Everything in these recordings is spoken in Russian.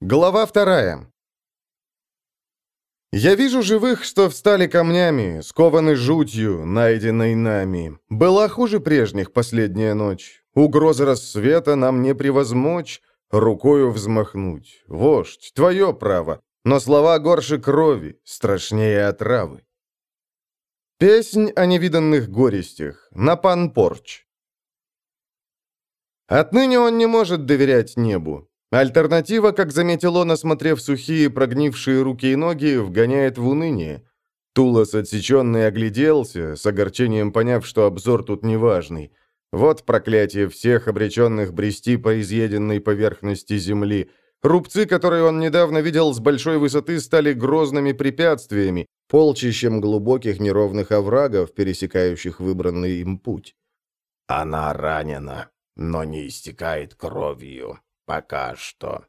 Глава вторая. Я вижу живых, что встали камнями, скованы жутью, найденной нами. Была хуже прежних последняя ночь. Угрозы рассвета нам не превозмочь, рукою взмахнуть. Вождь, твое право, но слова горше крови, страшнее отравы. Песнь о невиданных горестях. На пан Порч. Отныне он не может доверять небу. Альтернатива, как заметил он, осмотрев сухие прогнившие руки и ноги, вгоняет в уныние. Тулос отсеченный огляделся, с огорчением поняв, что обзор тут неважный. Вот проклятие всех обреченных брести по изъеденной поверхности земли. Рубцы, которые он недавно видел с большой высоты, стали грозными препятствиями, полчищем глубоких неровных оврагов, пересекающих выбранный им путь. «Она ранена, но не истекает кровью», Пока что.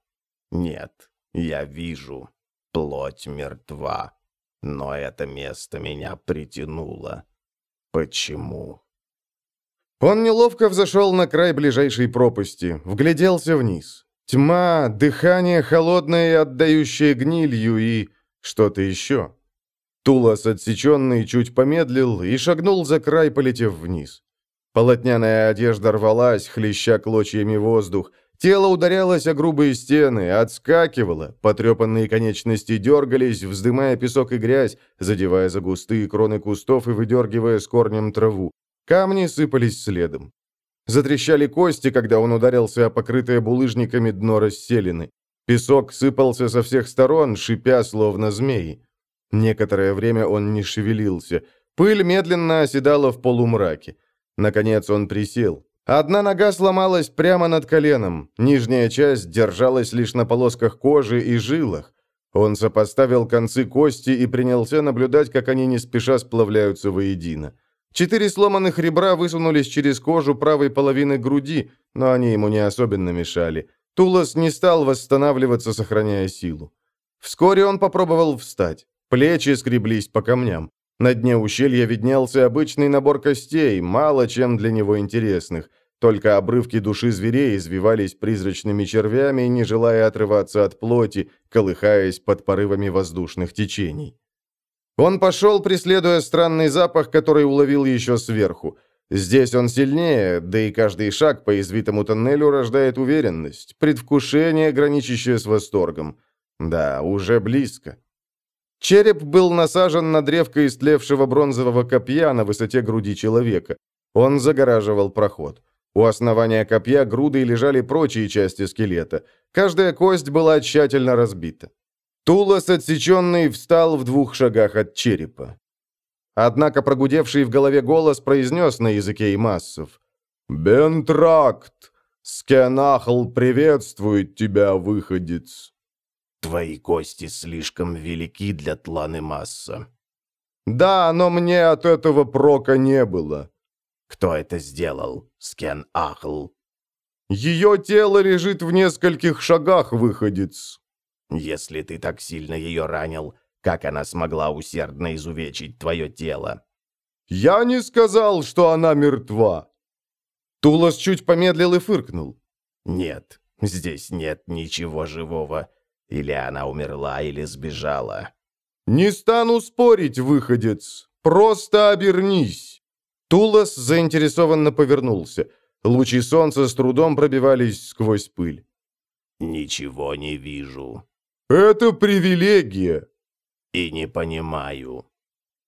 Нет, я вижу. Плоть мертва. Но это место меня притянуло. Почему? Он неловко взошел на край ближайшей пропасти, вгляделся вниз. Тьма, дыхание холодное отдающее гнилью и... что-то еще. Тулас, отсеченный, чуть помедлил и шагнул за край, полетев вниз. Полотняная одежда рвалась, хлеща клочьями воздух, Тело ударялось о грубые стены, отскакивало, потрепанные конечности дергались, вздымая песок и грязь, задевая за густые кроны кустов и выдергивая с корнем траву. Камни сыпались следом. Затрещали кости, когда он ударился о покрытое булыжниками дно расселены. Песок сыпался со всех сторон, шипя, словно змеи. Некоторое время он не шевелился. Пыль медленно оседала в полумраке. Наконец он присел. Одна нога сломалась прямо над коленом, нижняя часть держалась лишь на полосках кожи и жилах. Он сопоставил концы кости и принялся наблюдать, как они не спеша сплавляются воедино. Четыре сломанных ребра высунулись через кожу правой половины груди, но они ему не особенно мешали. Тулос не стал восстанавливаться, сохраняя силу. Вскоре он попробовал встать. Плечи скреблись по камням. На дне ущелья виднелся обычный набор костей, мало чем для него интересных. Только обрывки души зверей извивались призрачными червями, не желая отрываться от плоти, колыхаясь под порывами воздушных течений. Он пошел, преследуя странный запах, который уловил еще сверху. Здесь он сильнее, да и каждый шаг по извитому тоннелю рождает уверенность, предвкушение, граничащее с восторгом. Да, уже близко. Череп был насажен на древко истлевшего бронзового копья на высоте груди человека. Он загораживал проход. У основания копья грудой лежали прочие части скелета. Каждая кость была тщательно разбита. Тулос, отсеченный, встал в двух шагах от черепа. Однако прогудевший в голове голос произнес на языке и массов. «Бентракт! Скенахл приветствует тебя, выходец!» «Твои кости слишком велики для тланы масса». «Да, но мне от этого прока не было. Кто это сделал? Скен Ахл. Ее тело лежит в нескольких шагах, выходец. Если ты так сильно ее ранил, как она смогла усердно изувечить твое тело? Я не сказал, что она мертва. Тулас чуть помедлил и фыркнул. Нет, здесь нет ничего живого. Или она умерла, или сбежала. Не стану спорить, выходец. Просто обернись. Тулас заинтересованно повернулся. Лучи солнца с трудом пробивались сквозь пыль. «Ничего не вижу». «Это привилегия». «И не понимаю».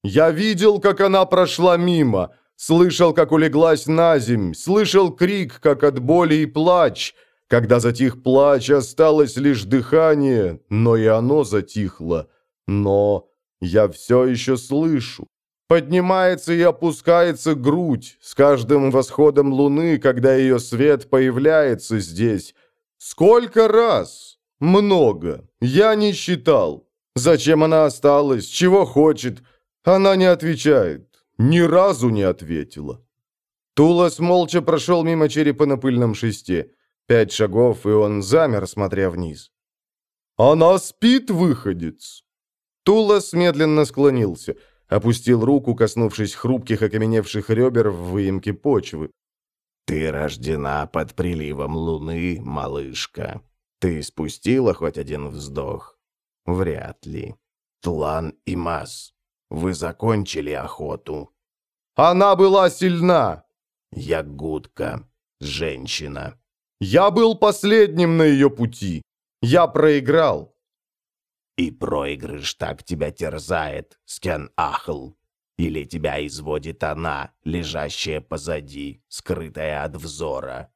«Я видел, как она прошла мимо, слышал, как улеглась на земь, слышал крик, как от боли и плач. Когда затих плач, осталось лишь дыхание, но и оно затихло. Но я все еще слышу. Поднимается и опускается грудь с каждым восходом луны, когда ее свет появляется здесь. Сколько раз? Много. Я не считал. Зачем она осталась? Чего хочет? Она не отвечает. Ни разу не ответила. Тулас молча прошел мимо черепа на пыльном шесте. Пять шагов, и он замер, смотря вниз. «Она спит, выходец!» Тулас медленно склонился – Опустил руку, коснувшись хрупких окаменевших ребер в выемке почвы. «Ты рождена под приливом луны, малышка. Ты спустила хоть один вздох? Вряд ли. Тлан и Мас, вы закончили охоту. Она была сильна. Ягудка, женщина. Я был последним на ее пути. Я проиграл. И проигрыш так тебя терзает, Скен Ахл. Или тебя изводит она, лежащая позади, скрытая от взора.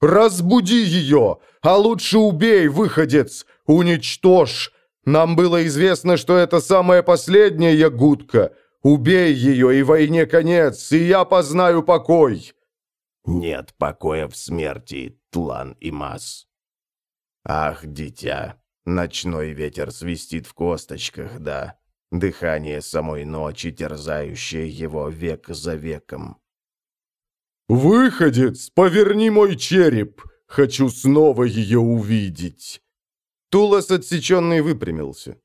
«Разбуди ее! А лучше убей, выходец! Уничтожь! Нам было известно, что это самая последняя ягудка. Убей ее, и войне конец, и я познаю покой!» «Нет покоя в смерти, Тлан и Мас. Ах, дитя, ночной ветер свистит в косточках, да, дыхание самой ночи, терзающее его век за веком. «Выходец, поверни мой череп! Хочу снова ее увидеть!» Тулас отсеченный выпрямился.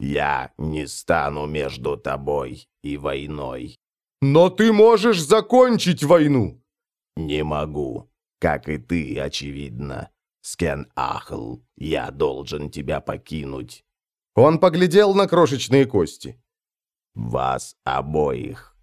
«Я не стану между тобой и войной». «Но ты можешь закончить войну!» «Не могу. Как и ты, очевидно. Скен Ахл, я должен тебя покинуть». Он поглядел на крошечные кости. «Вас обоих».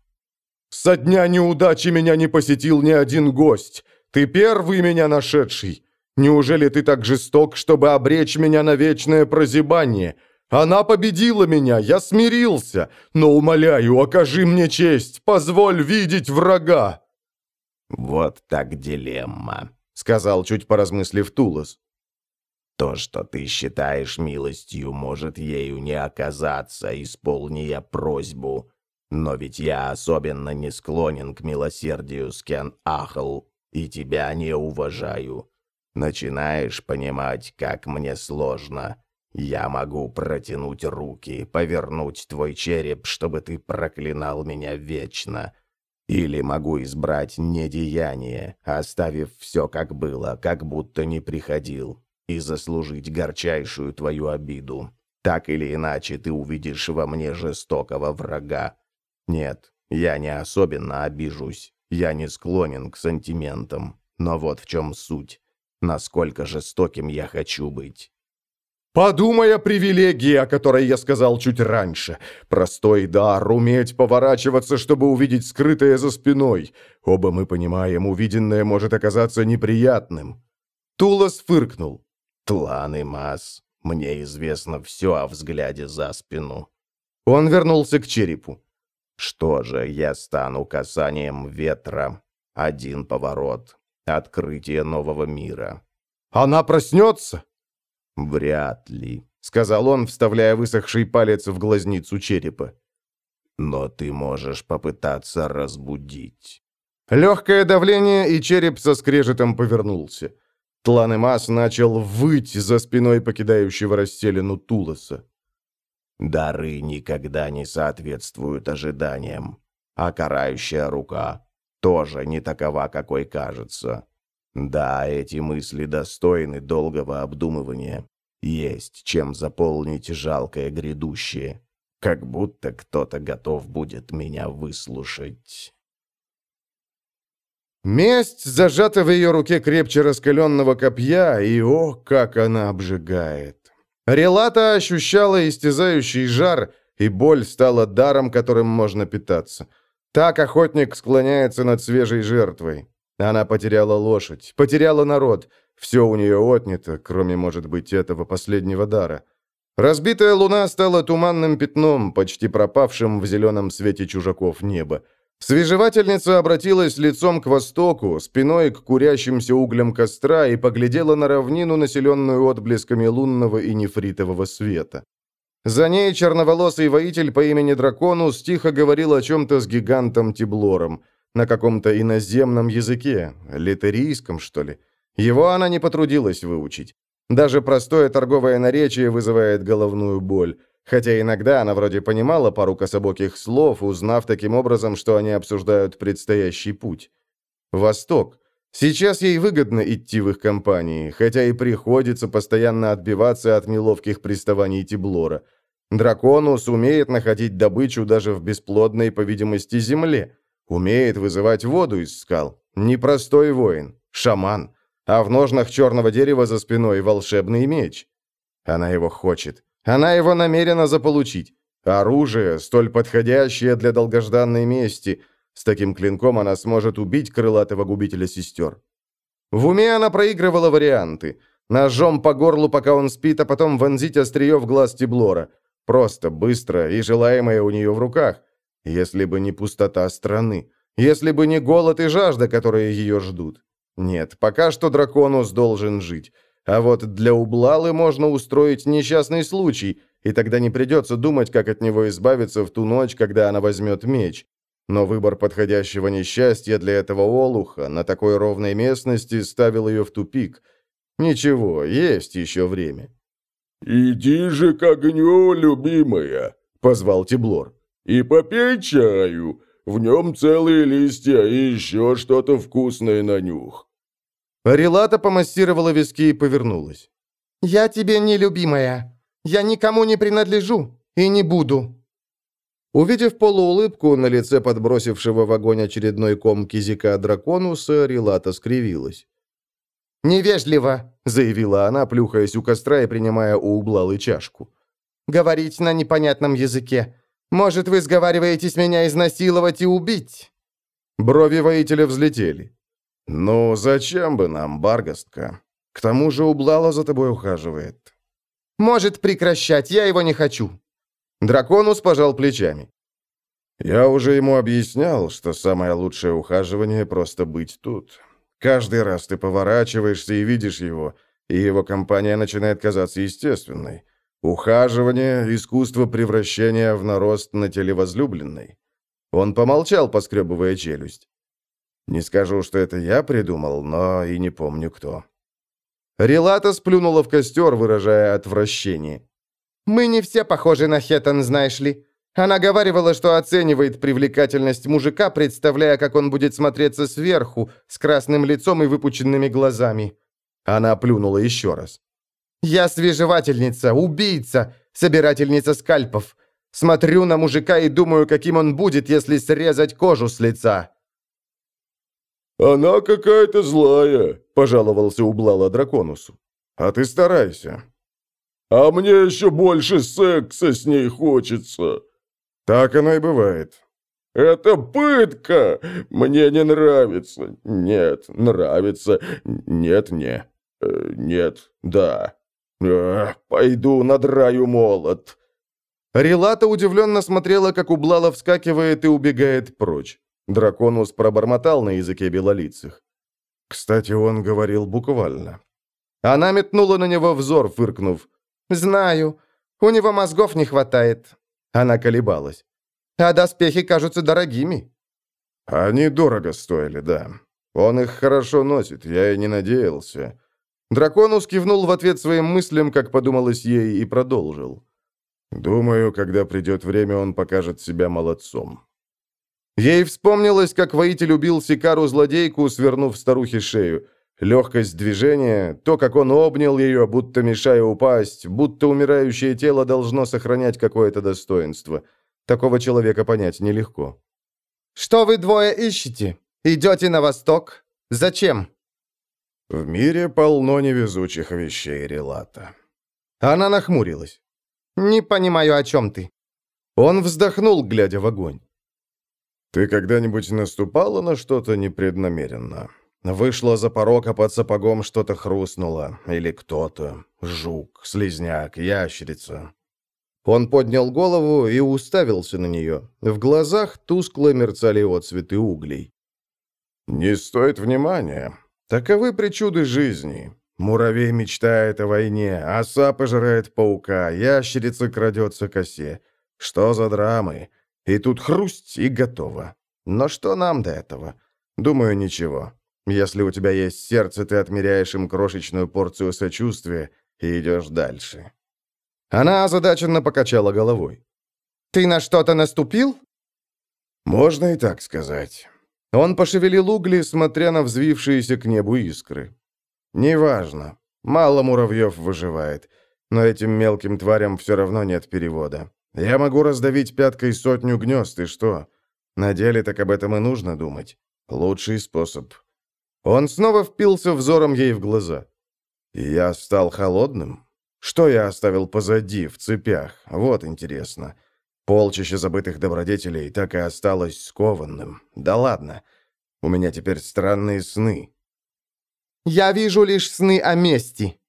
«Со дня неудачи меня не посетил ни один гость. Ты первый меня нашедший. Неужели ты так жесток, чтобы обречь меня на вечное прозябание? Она победила меня, я смирился. Но, умоляю, окажи мне честь, позволь видеть врага». «Вот так дилемма», — сказал, чуть поразмыслив Тулос. «То, что ты считаешь милостью, может ею не оказаться, исполни я просьбу. Но ведь я особенно не склонен к милосердию, Скен Ахл, и тебя не уважаю. Начинаешь понимать, как мне сложно. Я могу протянуть руки, повернуть твой череп, чтобы ты проклинал меня вечно». Или могу избрать недеяние, оставив все как было, как будто не приходил, и заслужить горчайшую твою обиду. Так или иначе ты увидишь во мне жестокого врага. Нет, я не особенно обижусь, я не склонен к сантиментам, но вот в чем суть. Насколько жестоким я хочу быть. Подумай о привилегии, о которой я сказал чуть раньше. Простой дар, уметь поворачиваться, чтобы увидеть скрытое за спиной. Оба мы понимаем, увиденное может оказаться неприятным». Тулас фыркнул. «Тлан и Мас, мне известно все о взгляде за спину». Он вернулся к черепу. «Что же, я стану касанием ветра. Один поворот. Открытие нового мира». «Она проснется?» «Вряд ли», — сказал он, вставляя высохший палец в глазницу черепа. «Но ты можешь попытаться разбудить». Легкое давление, и череп со скрежетом повернулся. Тланемас начал выть за спиной покидающего расселину Тулоса. «Дары никогда не соответствуют ожиданиям, а карающая рука тоже не такова, какой кажется. Да, эти мысли достойны долгого обдумывания. Есть чем заполнить жалкое грядущее. Как будто кто-то готов будет меня выслушать. Месть зажата в ее руке крепче раскаленного копья, и о, как она обжигает. Релата ощущала истязающий жар, и боль стала даром, которым можно питаться. Так охотник склоняется над свежей жертвой. Она потеряла лошадь, потеряла народ. Все у нее отнято, кроме, может быть, этого последнего дара. Разбитая луна стала туманным пятном, почти пропавшим в зеленом свете чужаков неба. Свежевательница обратилась лицом к востоку, спиной к курящимся углям костра и поглядела на равнину, населенную отблесками лунного и нефритового света. За ней черноволосый воитель по имени Драконус тихо говорил о чем-то с гигантом Тиблором – на каком-то иноземном языке, литерийском, что ли. Его она не потрудилась выучить. Даже простое торговое наречие вызывает головную боль, хотя иногда она вроде понимала пару кособоких слов, узнав таким образом, что они обсуждают предстоящий путь. Восток. Сейчас ей выгодно идти в их компании, хотя и приходится постоянно отбиваться от неловких приставаний Тиблора. Драконус умеет находить добычу даже в бесплодной, по видимости, земле. Умеет вызывать воду из скал. Непростой воин. Шаман. а в ножнах черного дерева за спиной волшебный меч. Она его хочет. Она его намерена заполучить. Оружие, столь подходящее для долгожданной мести. С таким клинком она сможет убить крылатого губителя сестер. В уме она проигрывала варианты. Ножом по горлу, пока он спит, а потом вонзить острие в глаз Тиблора. Просто, быстро и желаемое у нее в руках. Если бы не пустота страны. Если бы не голод и жажда, которые ее ждут. Нет, пока что драконус должен жить. А вот для Ублалы можно устроить несчастный случай, и тогда не придется думать, как от него избавиться в ту ночь, когда она возьмет меч. Но выбор подходящего несчастья для этого олуха на такой ровной местности ставил ее в тупик. Ничего, есть еще время. «Иди же к огню, любимая!» — позвал Тиблор. «И попей чаю. В нем целые листья и еще что-то вкусное на нюх». Релата помассировала виски и повернулась. «Я тебе не любимая. Я никому не принадлежу и не буду». Увидев полуулыбку на лице подбросившего в огонь очередной ком кизика драконуса, Релата скривилась. «Невежливо», — заявила она, плюхаясь у костра и принимая у углалы чашку. «Говорить на непонятном языке. Может, вы сговариваетесь меня изнасиловать и убить?» Брови воителя взлетели. «Ну, зачем бы нам, Баргостка? К тому же Ублала за тобой ухаживает». «Может прекращать, я его не хочу». Драконус пожал плечами. «Я уже ему объяснял, что самое лучшее ухаживание — просто быть тут. Каждый раз ты поворачиваешься и видишь его, и его компания начинает казаться естественной. Ухаживание — искусство превращения в нарост на теле возлюбленной». Он помолчал, поскребывая челюсть. Не скажу, что это я придумал, но и не помню кто. Релата сплюнула в костер, выражая отвращение. «Мы не все похожи на Хеттон, знаешь ли. Она говаривала, что оценивает привлекательность мужика, представляя, как он будет смотреться сверху, с красным лицом и выпученными глазами». Она плюнула еще раз. «Я свежевательница, убийца, собирательница скальпов. Смотрю на мужика и думаю, каким он будет, если срезать кожу с лица». «Она какая-то злая», — пожаловался Ублала Драконусу. «А ты старайся». «А мне еще больше секса с ней хочется». «Так оно и бывает». «Это пытка! Мне не нравится. Нет, нравится. Нет, не. Э, нет, да. Э, пойду надраю молот». Релата удивленно смотрела, как Ублала вскакивает и убегает прочь. Драконус пробормотал на языке белолицых. Кстати, он говорил буквально. Она метнула на него взор, фыркнув. «Знаю. У него мозгов не хватает». Она колебалась. «А доспехи кажутся дорогими». «Они дорого стоили, да. Он их хорошо носит, я и не надеялся». Драконус кивнул в ответ своим мыслям, как подумалось ей, и продолжил. «Думаю, когда придет время, он покажет себя молодцом. Ей вспомнилось, как воитель убил Сикару-злодейку, свернув старухе шею. Легкость движения, то, как он обнял ее, будто мешая упасть, будто умирающее тело должно сохранять какое-то достоинство. Такого человека понять нелегко. «Что вы двое ищете? Идете на восток? Зачем?» «В мире полно невезучих вещей, Релата». Она нахмурилась. «Не понимаю, о чем ты». Он вздохнул, глядя в огонь. Ты когда-нибудь наступала на что-то непреднамеренно? Вышла за порог, а под сапогом что-то хрустнуло. Или кто-то. Жук, слизняк, ящерица. Он поднял голову и уставился на нее. В глазах тускло мерцали отцветы углей. «Не стоит внимания. Таковы причуды жизни. Муравей мечтает о войне, оса пожирает паука, ящерица крадется к осе. Что за драмы? И тут хрусть, и готово. Но что нам до этого? Думаю, ничего. Если у тебя есть сердце, ты отмеряешь им крошечную порцию сочувствия и идешь дальше. Она озадаченно покачала головой. «Ты на что-то наступил?» «Можно и так сказать». Он пошевелил угли, смотря на взвившиеся к небу искры. «Неважно. Мало муравьев выживает, но этим мелким тварям все равно нет перевода. Я могу раздавить пяткой сотню гнезд, и что? На деле так об этом и нужно думать. Лучший способ. Он снова впился взором ей в глаза. «Я стал холодным? Что я оставил позади, в цепях? Вот интересно. Полчища забытых добродетелей так и осталось скованным. Да ладно. У меня теперь странные сны». «Я вижу лишь сны о мести».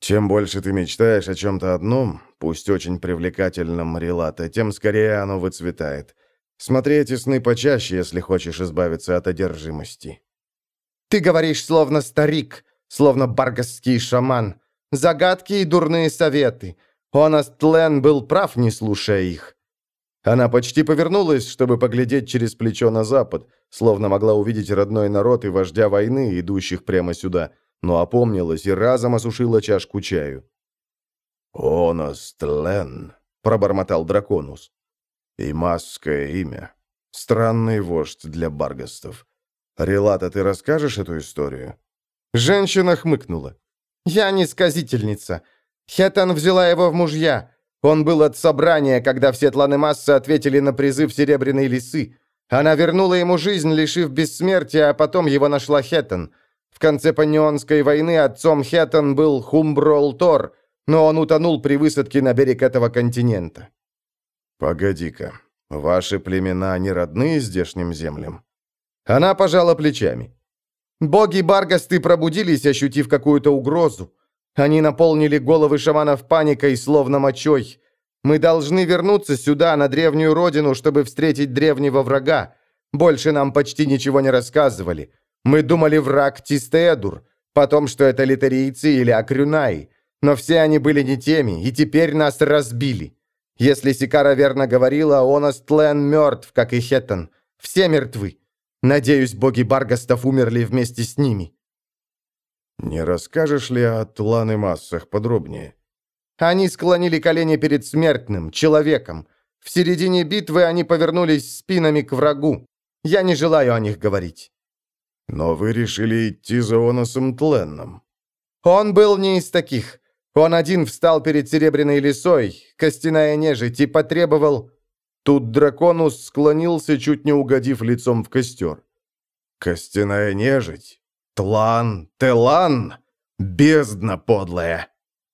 «Чем больше ты мечтаешь о чем-то одном, пусть очень привлекательном, Релата, тем скорее оно выцветает. Смотри эти сны почаще, если хочешь избавиться от одержимости». «Ты говоришь, словно старик, словно баргасский шаман. Загадки и дурные советы. Онаст Лен был прав, не слушая их». Она почти повернулась, чтобы поглядеть через плечо на запад, словно могла увидеть родной народ и вождя войны, идущих прямо сюда, но опомнилась и разом осушила чашку чаю. «Онаст Лен», — пробормотал Драконус. «И масское имя. Странный вождь для баргастов. «Релата, ты расскажешь эту историю?» Женщина хмыкнула. «Я не сказительница. Хетан взяла его в мужья. Он был от собрания, когда все тланы массы ответили на призыв Серебряной Лисы. Она вернула ему жизнь, лишив бессмертия, а потом его нашла Хетан. В конце Панионской войны отцом Хетан был Хумброл Тор, но он утонул при высадке на берег этого континента». «Погоди-ка, ваши племена не родные здешним землям?» Она пожала плечами. «Боги Баргасты пробудились, ощутив какую-то угрозу. Они наполнили головы шаманов паникой, словно мочой. Мы должны вернуться сюда, на древнюю родину, чтобы встретить древнего врага. Больше нам почти ничего не рассказывали. Мы думали, враг Тистеэдур, потом, что это литерийцы или акрюнаи. Но все они были не теми, и теперь нас разбили. Если Сикара верно говорила, он Остлен мертв, как и Хеттон. Все мертвы. Надеюсь, боги Баргастов умерли вместе с ними». «Не расскажешь ли о Тлан массах подробнее?» Они склонили колени перед смертным, человеком. В середине битвы они повернулись спинами к врагу. Я не желаю о них говорить. Но вы решили идти за Оносом Тленном. Он был не из таких. Он один встал перед Серебряной лесой, костяная нежить, и потребовал... Тут драконус склонился, чуть не угодив лицом в костер. «Костяная нежить! Тлан! Телан! Бездна подлая!»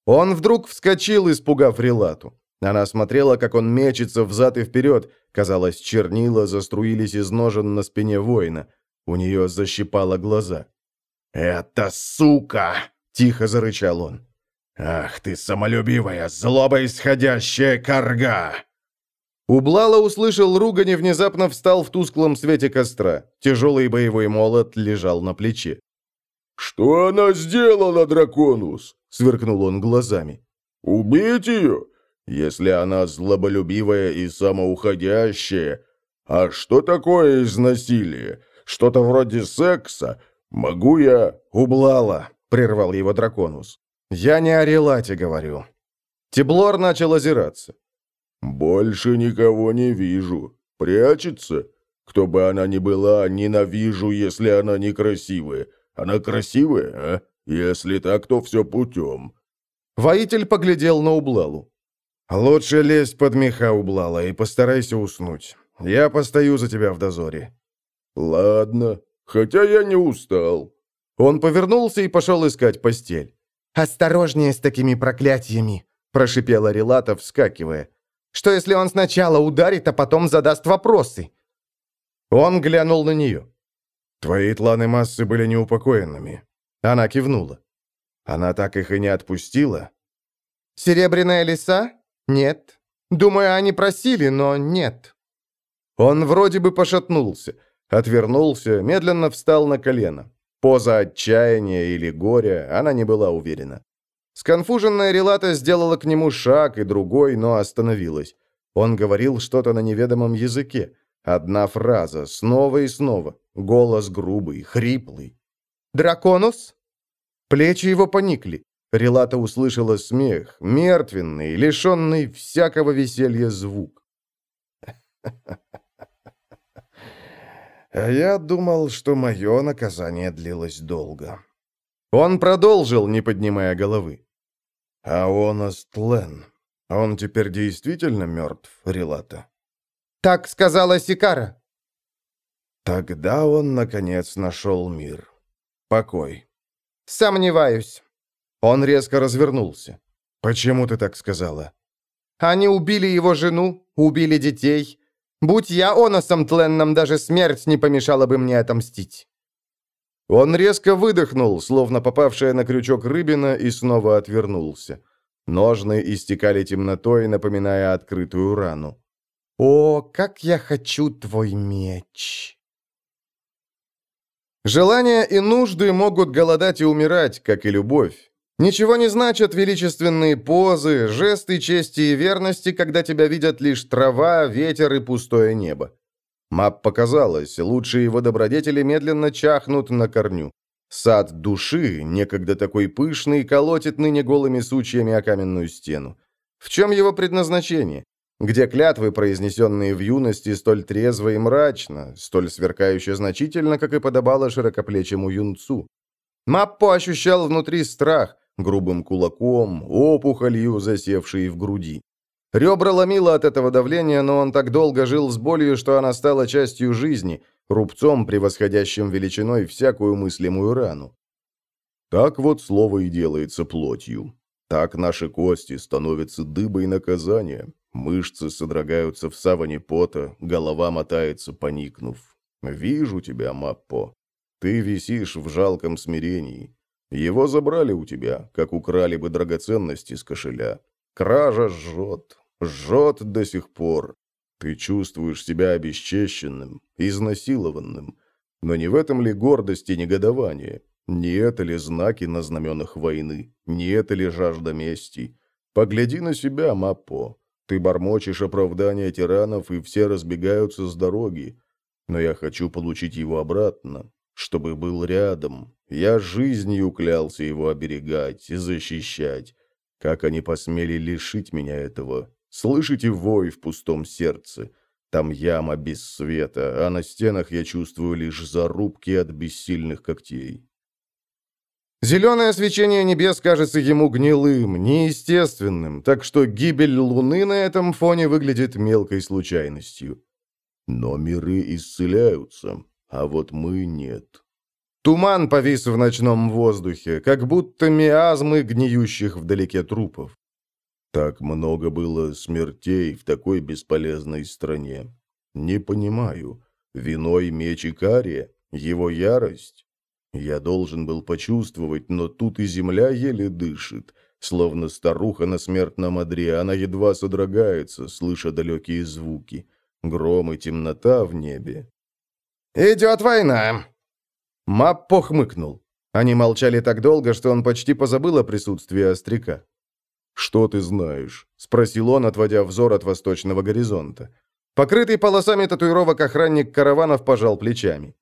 Он вдруг вскочил, испугав Релату. Она смотрела, как он мечется взад и вперед. Казалось, чернила заструились из ножен на спине воина. У нее защипало глаза. «Это сука!» — тихо зарычал он. «Ах ты, самолюбивая, злоба исходящая корга!» Ублала услышал ругань и внезапно встал в тусклом свете костра. Тяжелый боевой молот лежал на плече. «Что она сделала, Драконус?» — сверкнул он глазами. «Убить ее? Если она злоболюбивая и самоуходящая. А что такое изнасилие? Что-то вроде секса? Могу я...» «Ублала», — прервал его Драконус. «Я не о Релате говорю». Теблор начал озираться. «Больше никого не вижу. Прячется? Кто бы она ни была, ненавижу, если она некрасивая. Она красивая, а? Если так, то все путем». Воитель поглядел на Ублалу. «Лучше лезь под меха, Ублала, и постарайся уснуть. Я постою за тебя в дозоре». «Ладно, хотя я не устал». Он повернулся и пошел искать постель. «Осторожнее с такими проклятиями», – прошипела Релата, вскакивая. Что если он сначала ударит, а потом задаст вопросы?» Он глянул на нее. «Твои тланы массы были неупокоенными». Она кивнула. «Она так их и не отпустила?» «Серебряная лиса? Нет. Думаю, они просили, но нет». Он вроде бы пошатнулся, отвернулся, медленно встал на колено. Поза отчаяния или горя, она не была уверена. Сконфуженная Релата сделала к нему шаг и другой, но остановилась. Он говорил что-то на неведомом языке. Одна фраза, снова и снова. Голос грубый, хриплый. «Драконус?» Плечи его поникли. Релата услышала смех, мертвенный, лишенный всякого веселья звук. А я думал, что мое наказание длилось долго. Он продолжил, не поднимая головы. А он Астлен. Он теперь действительно мертв, Релата? Так сказала Сикара. Тогда он, наконец, нашел мир. покой. Сомневаюсь. Он резко развернулся. Почему ты так сказала? Они убили его жену, убили детей. Будь я Оносом Тленном, даже смерть не помешала бы мне отомстить. Он резко выдохнул, словно попавшая на крючок рыбина, и снова отвернулся. Ножны истекали темнотой, напоминая открытую рану. «О, как я хочу твой меч!» Желания и нужды могут голодать и умирать, как и любовь. Ничего не значат величественные позы, жесты чести и верности, когда тебя видят лишь трава, ветер и пустое небо. Мап показалось, лучшие его добродетели медленно чахнут на корню. Сад души, некогда такой пышный, колотит ныне голыми сучьями о каменную стену. В чем его предназначение? Где клятвы, произнесенные в юности, столь трезво и мрачно, столь сверкающе значительно, как и подобало широкоплечему юнцу? Маппо ощущал внутри страх, грубым кулаком, опухолью, засевшей в груди. Ребра ломило от этого давления, но он так долго жил с болью, что она стала частью жизни, рубцом, превосходящим величиной всякую мыслимую рану. Так вот слово и делается плотью. Так наши кости становятся дыбой наказания, мышцы содрогаются в саване пота, голова мотается, поникнув. Вижу тебя, Маппо. Ты висишь в жалком смирении. Его забрали у тебя, как украли бы драгоценности с кошеля. Кража жжет, жжет до сих пор. Ты чувствуешь себя обесчещенным, изнасилованным. Но не в этом ли гордость и негодование? Не это ли знаки на знаменах войны? Не это ли жажда мести? Погляди на себя, Маппо. Ты бормочешь оправдания тиранов, и все разбегаются с дороги. Но я хочу получить его обратно, чтобы был рядом. Я жизнью клялся его оберегать, защищать. Как они посмели лишить меня этого? Слышите вой в пустом сердце? Там яма без света, а на стенах я чувствую лишь зарубки от бессильных когтей. Зеленое свечение небес кажется ему гнилым, неестественным, так что гибель Луны на этом фоне выглядит мелкой случайностью. Но миры исцеляются, а вот мы нет. Туман повис в ночном воздухе, как будто миазмы гниющих вдалеке трупов. Так много было смертей в такой бесполезной стране. Не понимаю, виной меч Икария, его ярость? Я должен был почувствовать, но тут и земля еле дышит. Словно старуха на смертном одре, она едва содрогается, слыша далекие звуки. Гром и темнота в небе. «Идет война!» Мап похмыкнул. Они молчали так долго, что он почти позабыл о присутствии остряка. «Что ты знаешь?» — спросил он, отводя взор от восточного горизонта. Покрытый полосами татуировок охранник караванов пожал плечами.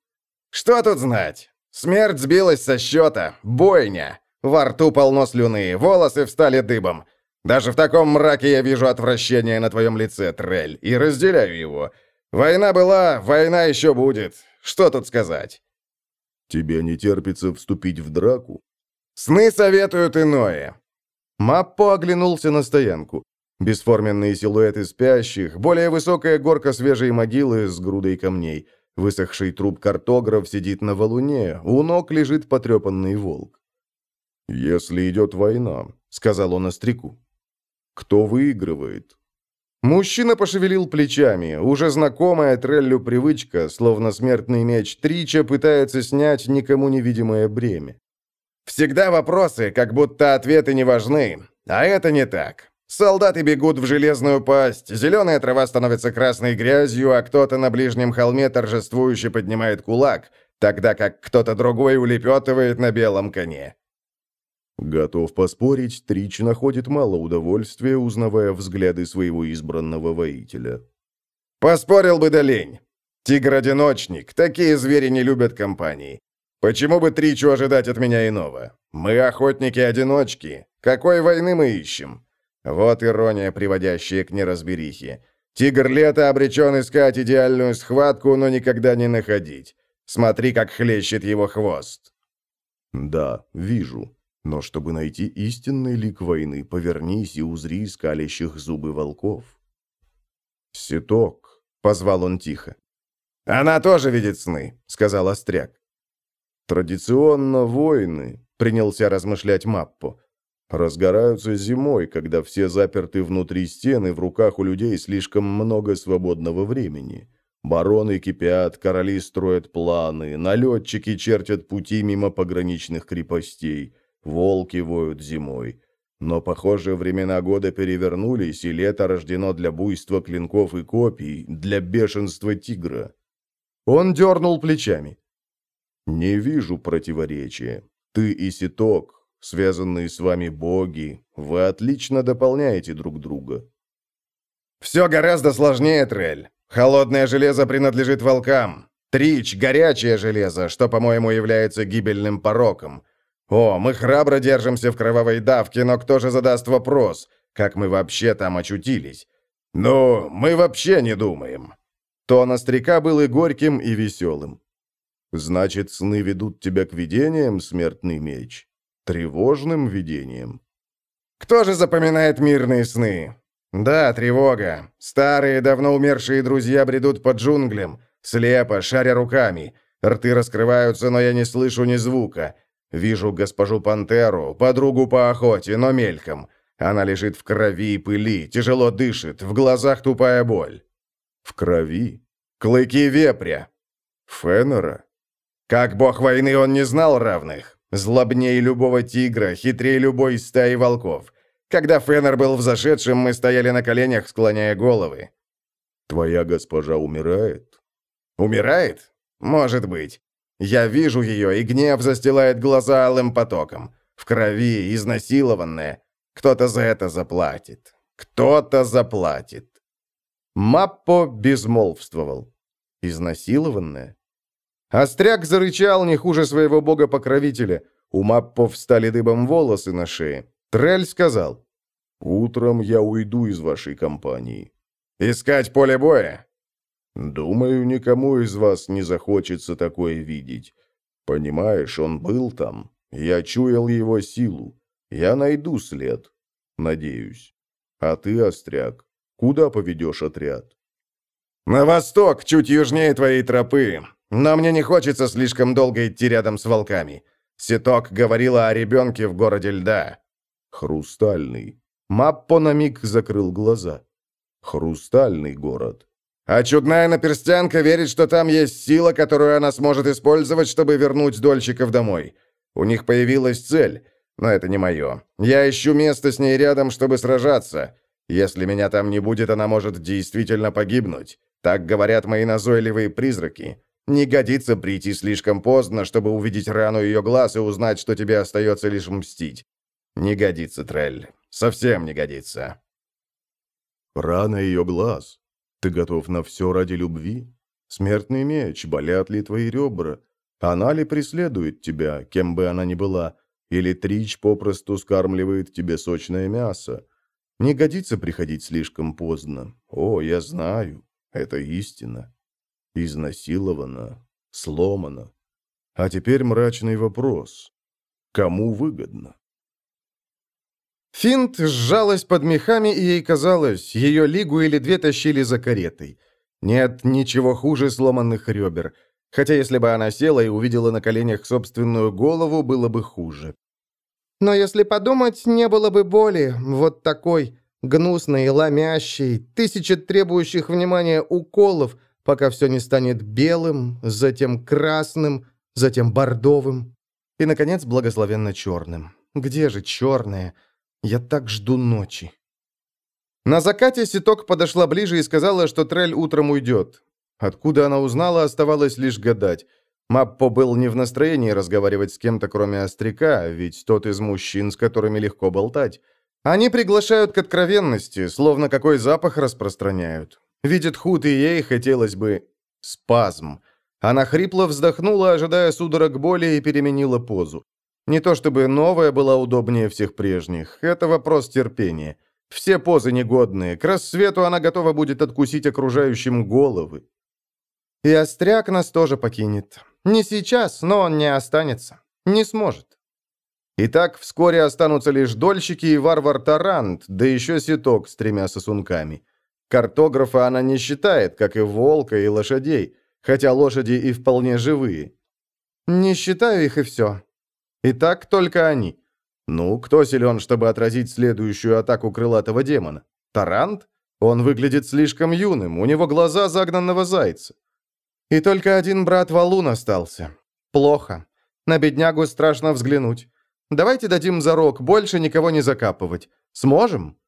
«Что тут знать? Смерть сбилась со счета. Бойня. Во рту полно слюны, волосы встали дыбом. Даже в таком мраке я вижу отвращение на твоем лице, Трель, и разделяю его. Война была, война еще будет. Что тут сказать?» «Тебе не терпится вступить в драку?» «Сны советуют иное». Маппо оглянулся на стоянку. Бесформенные силуэты спящих, более высокая горка свежей могилы с грудой камней. Высохший труп картограф сидит на валуне, у ног лежит потрепанный волк. «Если идет война», — сказал он острику, — «кто выигрывает?» Мужчина пошевелил плечами, уже знакомая Треллю привычка, словно смертный меч Трича пытается снять никому невидимое бремя. «Всегда вопросы, как будто ответы не важны. А это не так. Солдаты бегут в железную пасть, зеленая трава становится красной грязью, а кто-то на ближнем холме торжествующе поднимает кулак, тогда как кто-то другой улепетывает на белом коне. Готов поспорить, Трич находит мало удовольствия, узнавая взгляды своего избранного воителя. «Поспорил бы да лень. Тигр-одиночник. Такие звери не любят компании. Почему бы Тричу ожидать от меня иного? Мы охотники-одиночки. Какой войны мы ищем? Вот ирония, приводящая к неразберихе. Тигр лета обречен искать идеальную схватку, но никогда не находить. Смотри, как хлещет его хвост. Да, вижу. Но чтобы найти истинный лик войны, повернись и узри скалящих зубы волков. «Ситок», — позвал он тихо. «Она тоже видит сны», — сказал Остряк. Традиционно войны, принялся размышлять Маппо, разгораются зимой, когда все заперты внутри стены, в руках у людей слишком много свободного времени. Бароны кипят, короли строят планы, налетчики чертят пути мимо пограничных крепостей, волки воют зимой. Но, похоже, времена года перевернулись, и лето рождено для буйства клинков и копий, для бешенства тигра. Он дернул плечами. «Не вижу противоречия. Ты и Ситок, связанные с вами боги, вы отлично дополняете друг друга». «Все гораздо сложнее, Трель. Холодное железо принадлежит волкам. Трич — горячее железо, что, по-моему, является гибельным пороком. О, мы храбро держимся в кровавой давке, но кто же задаст вопрос, как мы вообще там очутились? Ну, мы вообще не думаем». Тон остряка был и горьким, и веселым. «Значит, сны ведут тебя к видениям, смертный меч? Тревожным видениям?» «Кто же запоминает мирные сны? Да, тревога. Старые, давно умершие друзья бредут по джунглям, слепо, шаря руками. Рты раскрываются, но я не слышу ни звука. Вижу госпожу Пантеру, подругу по охоте, но мельком. Она лежит в крови и пыли, тяжело дышит, в глазах тупая боль. В крови? Клыки вепря. Феннера? Как бог войны он не знал равных. Злобнее любого тигра, хитрее любой стаи волков. Когда Феннер был взошедшим, мы стояли на коленях, склоняя головы. Твоя госпожа умирает? Умирает? Может быть. Я вижу ее, и гнев застилает глаза алым потоком. В крови, изнасилованная. Кто-то за это заплатит. Кто-то заплатит. Маппо безмолвствовал. Изнасилованная? Остряк зарычал не хуже своего бога-покровителя. У Маппо встали дыбом волосы на шее. Трель сказал. «Утром я уйду из вашей компании». «Искать поле боя?» Думаю, никому из вас не захочется такое видеть. Понимаешь, он был там. Я чуял его силу. Я найду след. Надеюсь. А ты, Остряк, куда поведешь отряд? На восток, чуть южнее твоей тропы. Но мне не хочется слишком долго идти рядом с волками. Ситок говорила о ребенке в городе льда. Хрустальный. Маппо на миг закрыл глаза. Хрустальный город. А чудная наперстянка верит, что там есть сила, которую она сможет использовать, чтобы вернуть дольщиков домой. У них появилась цель, но это не мое. Я ищу место с ней рядом, чтобы сражаться. Если меня там не будет, она может действительно погибнуть. Так говорят мои назойливые призраки. Не годится прийти слишком поздно, чтобы увидеть рану ее глаз и узнать, что тебе остается лишь мстить. Не годится, Трель. Совсем не годится. Рана ее глаз. Ты готов на все ради любви? Смертный меч, болят ли твои ребра? Она ли преследует тебя, кем бы она ни была? Или Трич попросту скармливает тебе сочное мясо? Не годится приходить слишком поздно. О, я знаю, это истина. Изнасилована, сломана. А теперь мрачный вопрос. Кому выгодно? Финт сжалась под мехами, и ей казалось, ее лигу или две тащили за каретой. Нет ничего хуже сломанных ребер. Хотя если бы она села и увидела на коленях собственную голову, было бы хуже. Но если подумать, не было бы боли, вот такой, гнусной, ломящей, тысячи требующих внимания уколов, пока все не станет белым, затем красным, затем бордовым и, наконец, благословенно черным. Где же черное? Я так жду ночи. На закате Ситок подошла ближе и сказала, что Трель утром уйдет. Откуда она узнала, оставалось лишь гадать. Маппо был не в настроении разговаривать с кем-то, кроме Остряка, ведь тот из мужчин, с которыми легко болтать. Они приглашают к откровенности, словно какой запах распространяют. Видит худ, и ей хотелось бы... спазм. Она хрипло вздохнула, ожидая судорог боли, и переменила позу. Не то чтобы новая была удобнее всех прежних, это вопрос терпения. Все позы негодные, к рассвету она готова будет откусить окружающим головы. И Остряк нас тоже покинет. Не сейчас, но он не останется. Не сможет. Итак, вскоре останутся лишь дольщики и варвар Тарант, да еще ситок с тремя сосунками. Картографа она не считает, как и волка и лошадей, хотя лошади и вполне живые. Не считаю их и все. Итак, только они. Ну, кто силен, чтобы отразить следующую атаку крылатого демона? Тарант? Он выглядит слишком юным, у него глаза загнанного зайца. И только один брат Валун остался. Плохо. На беднягу страшно взглянуть. Давайте дадим зарок больше никого не закапывать. Сможем?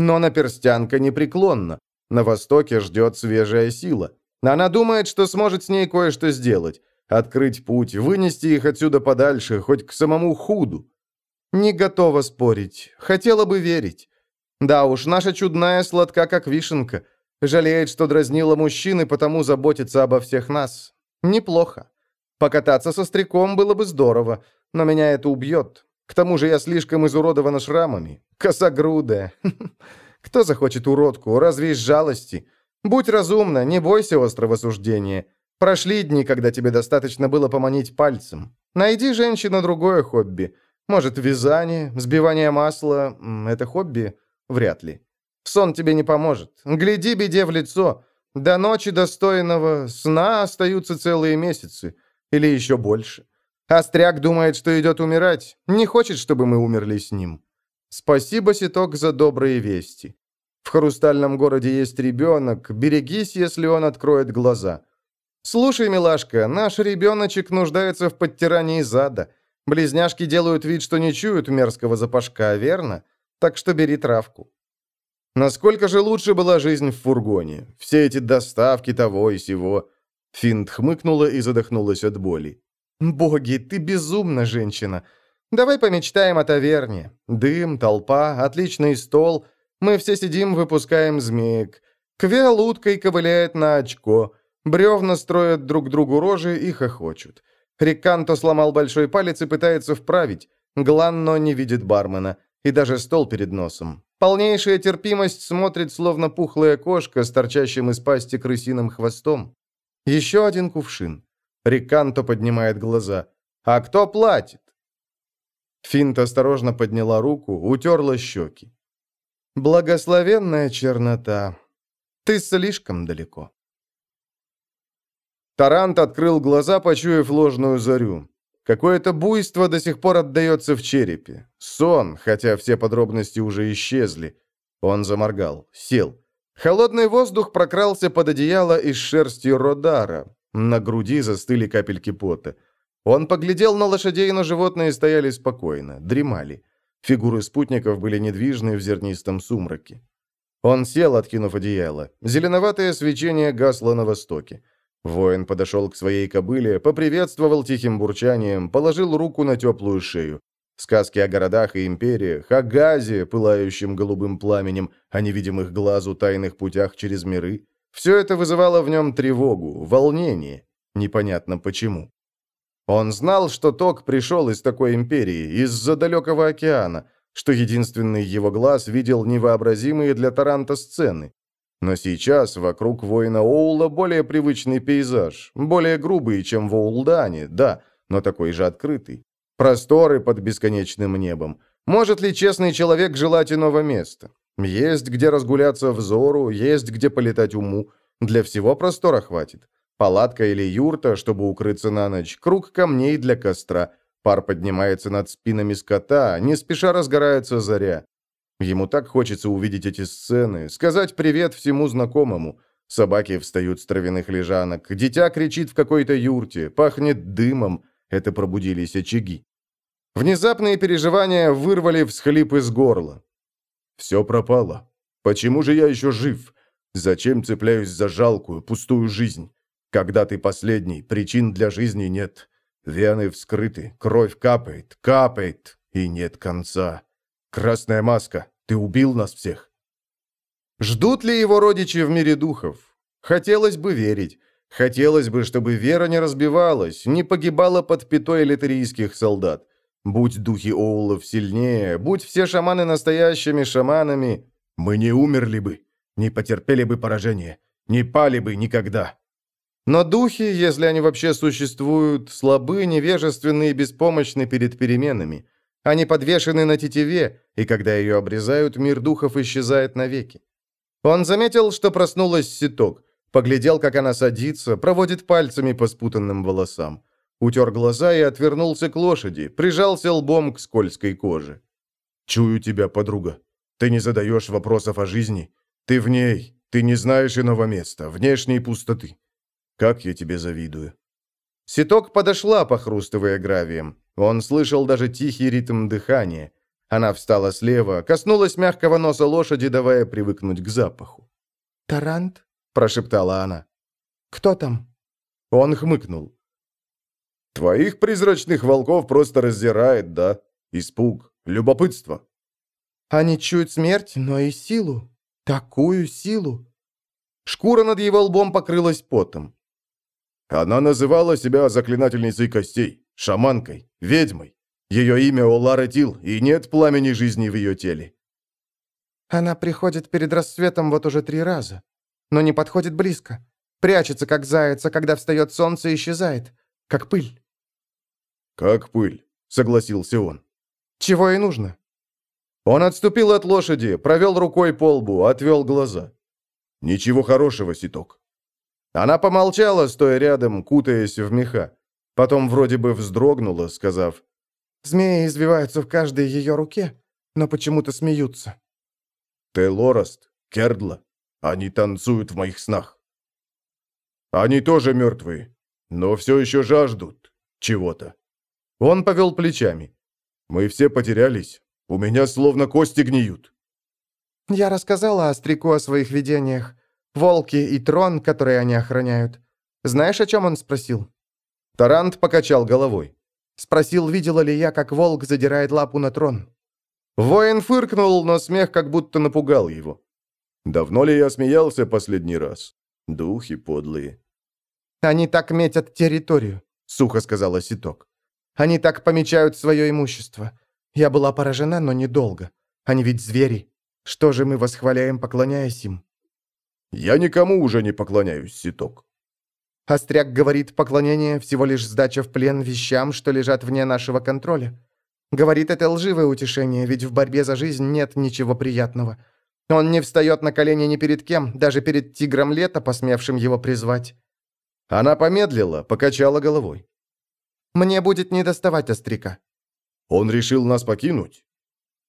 Но наперстянка непреклонна. На востоке ждет свежая сила. Она думает, что сможет с ней кое-что сделать. Открыть путь, вынести их отсюда подальше, хоть к самому худу. Не готова спорить. Хотела бы верить. Да уж, наша чудная сладка, как вишенка. Жалеет, что дразнила мужчин и потому заботится обо всех нас. Неплохо. Покататься со стреком было бы здорово, но меня это убьет. К тому же я слишком изуродована шрамами. Косогрудая. Кто захочет уродку? Разве из жалости? Будь разумна, не бойся острого суждения. Прошли дни, когда тебе достаточно было поманить пальцем. Найди женщина другое хобби. Может, вязание, сбивание масла — это хобби? Вряд ли. Сон тебе не поможет. Гляди беде в лицо. До ночи достойного сна остаются целые месяцы. Или еще больше. Остряк думает, что идет умирать. Не хочет, чтобы мы умерли с ним. Спасибо, Ситок, за добрые вести. В хрустальном городе есть ребенок. Берегись, если он откроет глаза. Слушай, милашка, наш ребеночек нуждается в подтирании зада. Близняшки делают вид, что не чуют мерзкого запашка, верно? Так что бери травку. Насколько же лучше была жизнь в фургоне? Все эти доставки того и сего. Финт хмыкнула и задохнулась от боли. «Боги, ты безумна, женщина. Давай помечтаем о таверне. Дым, толпа, отличный стол. Мы все сидим, выпускаем змеек. Квел уткой ковыляет на очко. Бревна строят друг другу рожи и хохочут. Риканто сломал большой палец и пытается вправить. Гланно не видит бармена. И даже стол перед носом. Полнейшая терпимость смотрит, словно пухлая кошка с торчащим из пасти крысиным хвостом. Еще один кувшин. Риканто поднимает глаза. «А кто платит?» Финт осторожно подняла руку, утерла щеки. «Благословенная чернота. Ты слишком далеко». Тарант открыл глаза, почуяв ложную зарю. Какое-то буйство до сих пор отдается в черепе. Сон, хотя все подробности уже исчезли. Он заморгал, сел. Холодный воздух прокрался под одеяло из шерсти Родара. На груди застыли капельки пота. Он поглядел на лошадей, но животные стояли спокойно, дремали. Фигуры спутников были недвижны в зернистом сумраке. Он сел, откинув одеяло. Зеленоватое свечение гасло на востоке. Воин подошел к своей кобыле, поприветствовал тихим бурчанием, положил руку на теплую шею. Сказки о городах и империях, о газе, пылающем голубым пламенем, о невидимых глазу тайных путях через миры. Все это вызывало в нем тревогу, волнение. Непонятно почему. Он знал, что Ток пришел из такой империи, из-за далекого океана, что единственный его глаз видел невообразимые для Таранта сцены. Но сейчас вокруг воина Оула более привычный пейзаж, более грубый, чем в Оулдане, да, но такой же открытый. Просторы под бесконечным небом. Может ли честный человек желать иного места? Есть где разгуляться взору, есть где полетать уму. Для всего простора хватит. Палатка или юрта, чтобы укрыться на ночь, круг камней для костра. Пар поднимается над спинами скота, не спеша разгорается заря. Ему так хочется увидеть эти сцены, сказать привет всему знакомому. Собаки встают с травяных лежанок, дитя кричит в какой-то юрте, пахнет дымом, это пробудились очаги. Внезапные переживания вырвали всхлип из горла. «Все пропало. Почему же я еще жив? Зачем цепляюсь за жалкую, пустую жизнь? Когда ты последний, причин для жизни нет. Вены вскрыты, кровь капает, капает, и нет конца. Красная маска, ты убил нас всех». Ждут ли его родичи в мире духов? Хотелось бы верить. Хотелось бы, чтобы вера не разбивалась, не погибала под пятой литерийских солдат. Будь духи Оулов сильнее, будь все шаманы настоящими шаманами, мы не умерли бы, не потерпели бы поражение, не пали бы никогда. Но духи, если они вообще существуют, слабы, невежественны и беспомощны перед переменами. Они подвешены на тетиве, и когда ее обрезают, мир духов исчезает навеки. Он заметил, что проснулась Ситок, поглядел, как она садится, проводит пальцами по спутанным волосам. Утер глаза и отвернулся к лошади, прижался лбом к скользкой коже. «Чую тебя, подруга. Ты не задаешь вопросов о жизни. Ты в ней. Ты не знаешь иного места, внешней пустоты. Как я тебе завидую». Ситок подошла, похрустывая гравием. Он слышал даже тихий ритм дыхания. Она встала слева, коснулась мягкого носа лошади, давая привыкнуть к запаху. «Тарант?» – прошептала она. «Кто там?» Он хмыкнул. «Твоих призрачных волков просто раздирает, да? Испуг, любопытство». «Они чуют смерть, но и силу. Такую силу!» Шкура над его лбом покрылась потом. Она называла себя заклинательницей костей, шаманкой, ведьмой. Ее имя Олара Тил, и нет пламени жизни в ее теле. Она приходит перед рассветом вот уже три раза, но не подходит близко. Прячется, как заяц, а когда встает солнце, исчезает, как пыль. «Как пыль», — согласился он. «Чего и нужно?» Он отступил от лошади, провел рукой по лбу, отвел глаза. «Ничего хорошего, Ситок». Она помолчала, стоя рядом, кутаясь в меха. Потом вроде бы вздрогнула, сказав, «Змеи извиваются в каждой ее руке, но почему-то смеются». «Тейлораст, Кердла, они танцуют в моих снах. Они тоже мертвые, но все еще жаждут чего-то». Он повел плечами. «Мы все потерялись. У меня словно кости гниют». «Я рассказала Острику о своих видениях. Волки и трон, которые они охраняют. Знаешь, о чем он спросил?» Тарант покачал головой. Спросил, видела ли я, как волк задирает лапу на трон. Воин фыркнул, но смех как будто напугал его. «Давно ли я смеялся последний раз? Духи подлые». «Они так метят территорию», — сухо сказала Ситок. Они так помечают свое имущество. Я была поражена, но недолго. Они ведь звери. Что же мы восхваляем, поклоняясь им?» «Я никому уже не поклоняюсь, Ситок». Остряк говорит, поклонение всего лишь сдача в плен вещам, что лежат вне нашего контроля. Говорит, это лживое утешение, ведь в борьбе за жизнь нет ничего приятного. Он не встает на колени ни перед кем, даже перед тигром лета, посмевшим его призвать. Она помедлила, покачала головой. Мне будет не доставать острика». «Он решил нас покинуть?»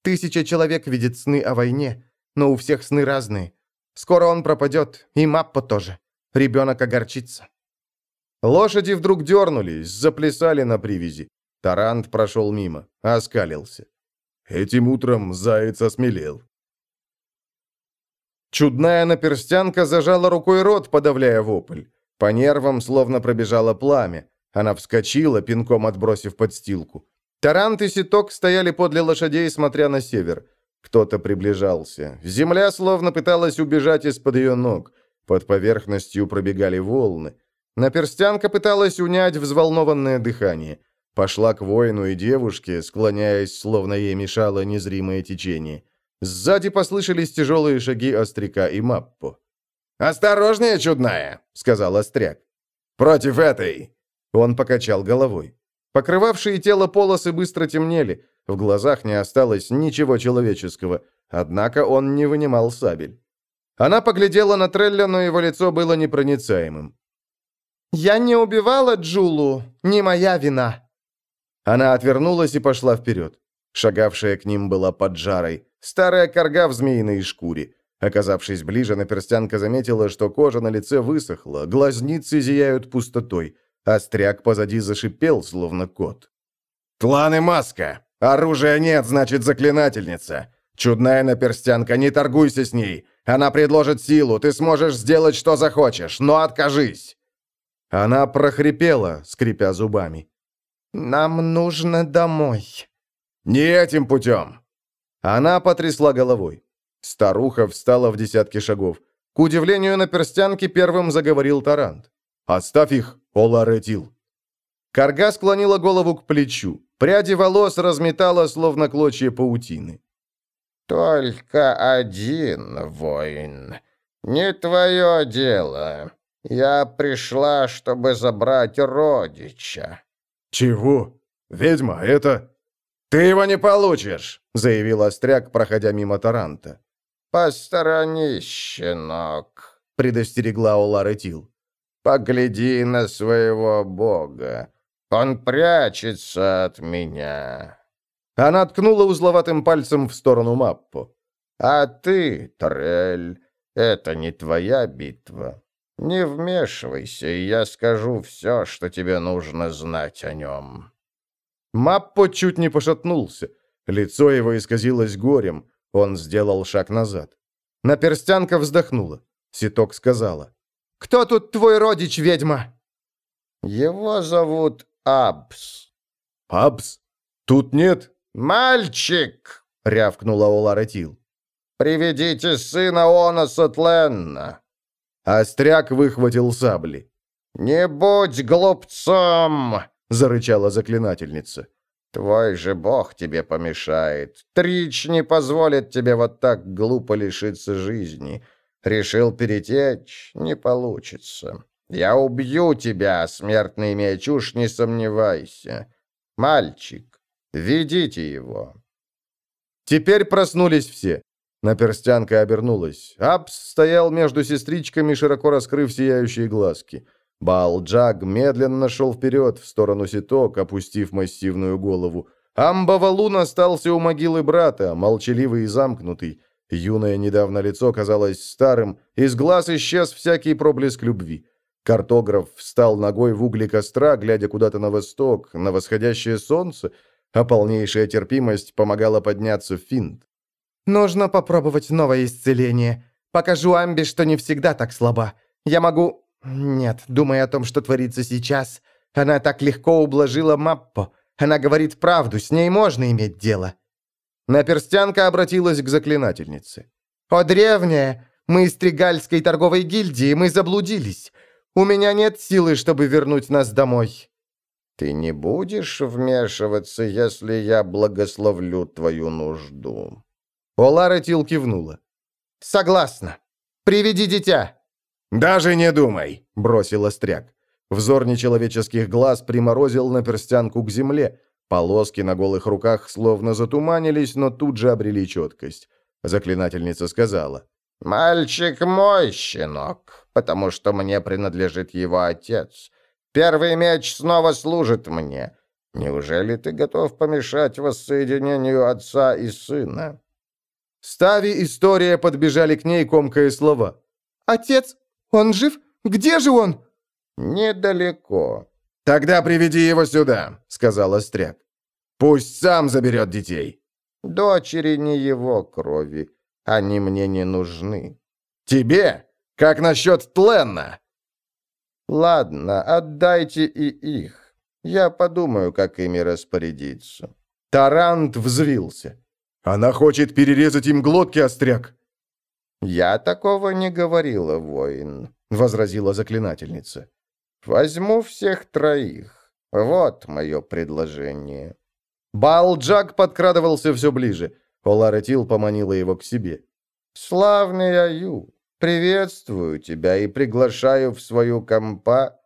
«Тысяча человек видит сны о войне, но у всех сны разные. Скоро он пропадет, и Маппа тоже. Ребенок огорчится». Лошади вдруг дернулись, заплясали на привязи. Тарант прошел мимо, оскалился. Этим утром заяц осмелел. Чудная наперстянка зажала рукой рот, подавляя вопль. По нервам словно пробежало пламя. Она вскочила, пинком отбросив подстилку. Тарант и Ситок стояли подле лошадей, смотря на север. Кто-то приближался. Земля словно пыталась убежать из-под ее ног. Под поверхностью пробегали волны. Наперстянка пыталась унять взволнованное дыхание. Пошла к воину и девушке, склоняясь, словно ей мешало незримое течение. Сзади послышались тяжелые шаги Остряка и Маппо. «Осторожнее, чудная!» — сказал Остряк. «Против этой!» Он покачал головой. Покрывавшие тело полосы быстро темнели, в глазах не осталось ничего человеческого, однако он не вынимал сабель. Она поглядела на Трелля, но его лицо было непроницаемым. «Я не убивала Джулу, не моя вина». Она отвернулась и пошла вперед. Шагавшая к ним была поджарой, старая корга в змеиной шкуре. Оказавшись ближе, наперстянка заметила, что кожа на лице высохла, глазницы зияют пустотой. Остряк позади зашипел, словно кот. «Тлан и маска! Оружия нет, значит, заклинательница! Чудная наперстянка, не торгуйся с ней! Она предложит силу, ты сможешь сделать, что захочешь, но откажись!» Она прохрипела, скрипя зубами. «Нам нужно домой». «Не этим путем!» Она потрясла головой. Старуха встала в десятки шагов. К удивлению наперстянки первым заговорил Тарант. «Оставь их, Оларетил». Карга склонила голову к плечу. Пряди волос разметала, словно клочья паутины. «Только один, воин. Не твое дело. Я пришла, чтобы забрать родича». «Чего? Ведьма, это...» «Ты его не получишь!» — заявил Остряк, проходя мимо Таранта. «Посторонись, щенок», — предостерегла Оларетил. Погляди на своего бога. Он прячется от меня». Она ткнула узловатым пальцем в сторону Маппу. «А ты, Трель, это не твоя битва. Не вмешивайся, и я скажу все, что тебе нужно знать о нем». Маппо чуть не пошатнулся. Лицо его исказилось горем. Он сделал шаг назад. Наперстянка вздохнула. Ситок сказала. «Кто тут твой родич, ведьма?» «Его зовут Абс». «Абс? Тут нет?» «Мальчик!» — рявкнула Оларатил. «Приведите сына Оноса Тленна!» Остряк выхватил сабли. «Не будь глупцом!» — зарычала заклинательница. «Твой же бог тебе помешает. Трич не позволит тебе вот так глупо лишиться жизни. Решил перетечь? Не получится. Я убью тебя, смертный меч, уж не сомневайся. Мальчик, ведите его». Теперь проснулись все. Наперстянка обернулась. Апс стоял между сестричками, широко раскрыв сияющие глазки. Баал-Джаг медленно шел вперед, в сторону Ситок, опустив массивную голову. Амбавалун остался у могилы брата, молчаливый и замкнутый. Юное недавно лицо казалось старым, из глаз исчез всякий проблеск любви. Картограф встал ногой в угли костра, глядя куда-то на восток, на восходящее солнце, а полнейшая терпимость помогала подняться в финт. «Нужно попробовать новое исцеление. Покажу Амби, что не всегда так слаба. Я могу...» «Нет, думая о том, что творится сейчас, она так легко ублажила Маппо. Она говорит правду, с ней можно иметь дело». Наперстянка обратилась к заклинательнице. «О, древняя! Мы из Тригальской торговой гильдии, мы заблудились. У меня нет силы, чтобы вернуть нас домой». «Ты не будешь вмешиваться, если я благословлю твою нужду?» Олара Тил кивнула. «Согласна. Приведи дитя». «Даже не думай», — бросил Остряк. Взор нечеловеческих глаз приморозил на перстянку к земле, Полоски на голых руках словно затуманились, но тут же обрели четкость. Заклинательница сказала. «Мальчик мой, щенок, потому что мне принадлежит его отец. Первый меч снова служит мне. Неужели ты готов помешать воссоединению отца и сына?» Стави история подбежали к ней, комкая слова. «Отец? Он жив? Где же он?» «Недалеко». «Тогда приведи его сюда», — сказал Остряк. «Пусть сам заберет детей». «Дочери не его крови. Они мне не нужны». «Тебе? Как насчет Тленна?» «Ладно, отдайте и их. Я подумаю, как ими распорядиться». Тарант взвился. «Она хочет перерезать им глотки, Остряк». «Я такого не говорила, воин», — возразила заклинательница. «Возьму всех троих. Вот мое предложение». Балджак подкрадывался все ближе. Оларетил поманила его к себе. «Славный Аю, приветствую тебя и приглашаю в свою компа...»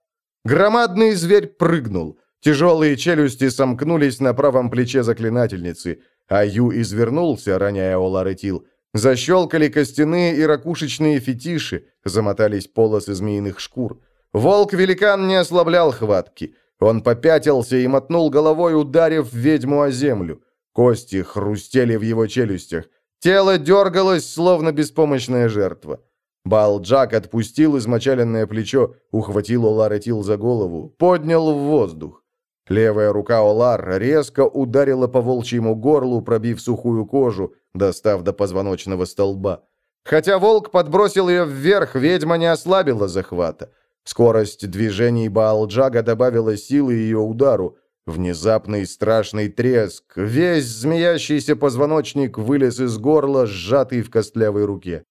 Громадный зверь прыгнул. Тяжелые челюсти сомкнулись на правом плече заклинательницы. Аю извернулся, роняя Оларетил. Защелкали костяные и ракушечные фетиши, замотались полосы змеиных шкур. Волк-великан не ослаблял хватки. Он попятился и мотнул головой, ударив ведьму о землю. Кости хрустели в его челюстях. Тело дергалось, словно беспомощная жертва. Балджак отпустил измочаленное плечо, ухватил Оларетил за голову, поднял в воздух. Левая рука Олар резко ударила по волчьему горлу, пробив сухую кожу, достав до позвоночного столба. Хотя волк подбросил ее вверх, ведьма не ослабила захвата. Скорость движений Баалджага добавила силы ее удару. Внезапный страшный треск, весь змеящийся позвоночник вылез из горла, сжатый в костлявой руке.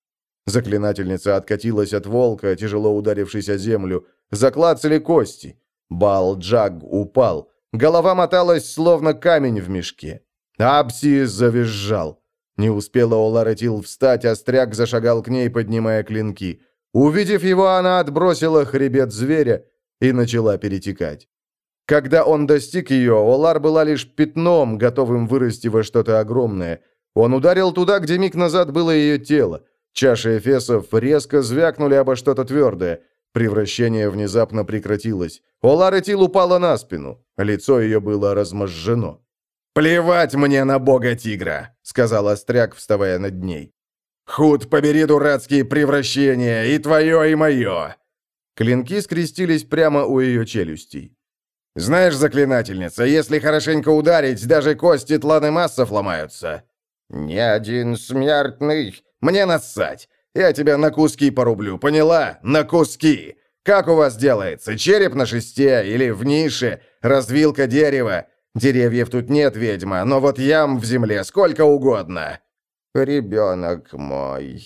Заклинательница откатилась от волка, тяжело ударившись о землю. Заклацали кости. Баалджаг упал. Голова моталась, словно камень в мешке. Апсис завизжал. Не успела Оларетил встать, Остряк зашагал к ней, поднимая клинки. Увидев его, она отбросила хребет зверя и начала перетекать. Когда он достиг ее, Олар была лишь пятном, готовым вырасти во что-то огромное. Он ударил туда, где миг назад было ее тело. Чаши эфесов резко звякнули обо что-то твердое. Превращение внезапно прекратилось. Олара Тил упала на спину. Лицо ее было разможжено. «Плевать мне на бога тигра», — сказал Остряк, вставая над ней. «Худ, побери дурацкие превращения, и твое, и мое!» Клинки скрестились прямо у ее челюстей. «Знаешь, заклинательница, если хорошенько ударить, даже кости тланы массов ломаются». «Ни один смертный...» «Мне нассать! Я тебя на куски порублю, поняла? На куски! Как у вас делается? Череп на шесте или в нише? Развилка дерева? Деревьев тут нет, ведьма, но вот ям в земле сколько угодно». «Ребенок мой...»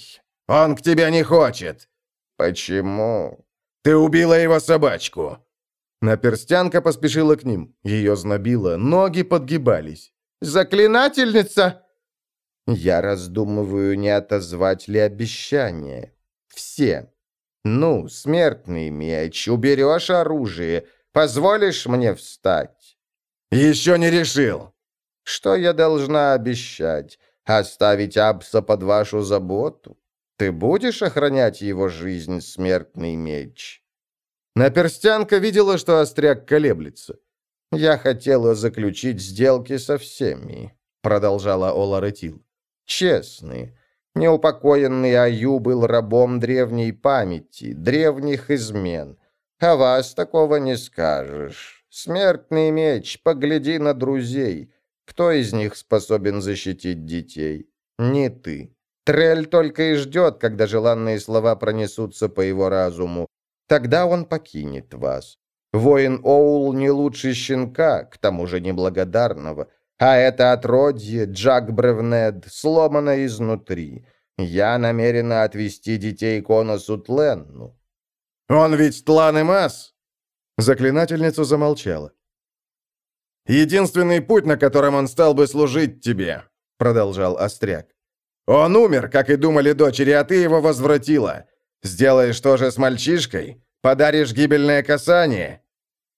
«Он к тебе не хочет». «Почему?» «Ты убила его собачку». Наперстянка поспешила к ним. Ее знобило, ноги подгибались. «Заклинательница!» Я раздумываю, не отозвать ли обещание. Все. Ну, смертный меч, уберешь оружие, позволишь мне встать? Еще не решил. Что я должна обещать? Оставить Абса под вашу заботу? Ты будешь охранять его жизнь, смертный меч? Наперстянка видела, что остряк колеблется. «Я хотела заключить сделки со всеми», — продолжала Ола Ретил. «Честные. Неупокоенный Аю был рабом древней памяти, древних измен. А вас такого не скажешь. Смертный меч, погляди на друзей. Кто из них способен защитить детей? Не ты. Трель только и ждет, когда желанные слова пронесутся по его разуму. Тогда он покинет вас. Воин Оул не лучше щенка, к тому же неблагодарного. А это отродье, Джак Бревнед, сломано изнутри. Я намерена отвести детей к Тленну». «Он ведь Тлан и Мас!» Заклинательница замолчала. «Единственный путь, на котором он стал бы служить тебе», — продолжал Остряк. «Он умер, как и думали дочери, а ты его возвратила. Сделаешь то же с мальчишкой? Подаришь гибельное касание?»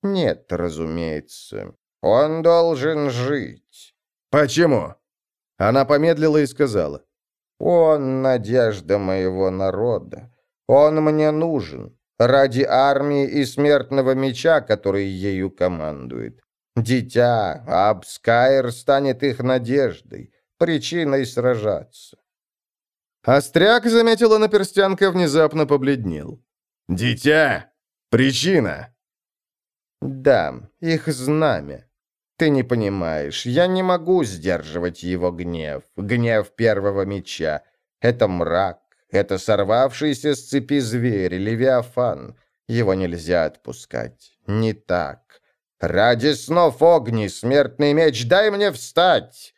«Нет, разумеется. Он должен жить». «Почему?» Она помедлила и сказала. «Он надежда моего народа. Он мне нужен. Ради армии и смертного меча, который ею командует. Дитя, Абскайр станет их надеждой, причиной сражаться. Остряк, заметила наперстянка, внезапно побледнел. «Дитя! Причина!» «Да, их знамя. Ты не понимаешь, я не могу сдерживать его гнев, гнев первого меча. Это мрак, это сорвавшийся с цепи зверь, Левиафан. Его нельзя отпускать. Не так. Ради снов огни, смертный меч, дай мне встать!»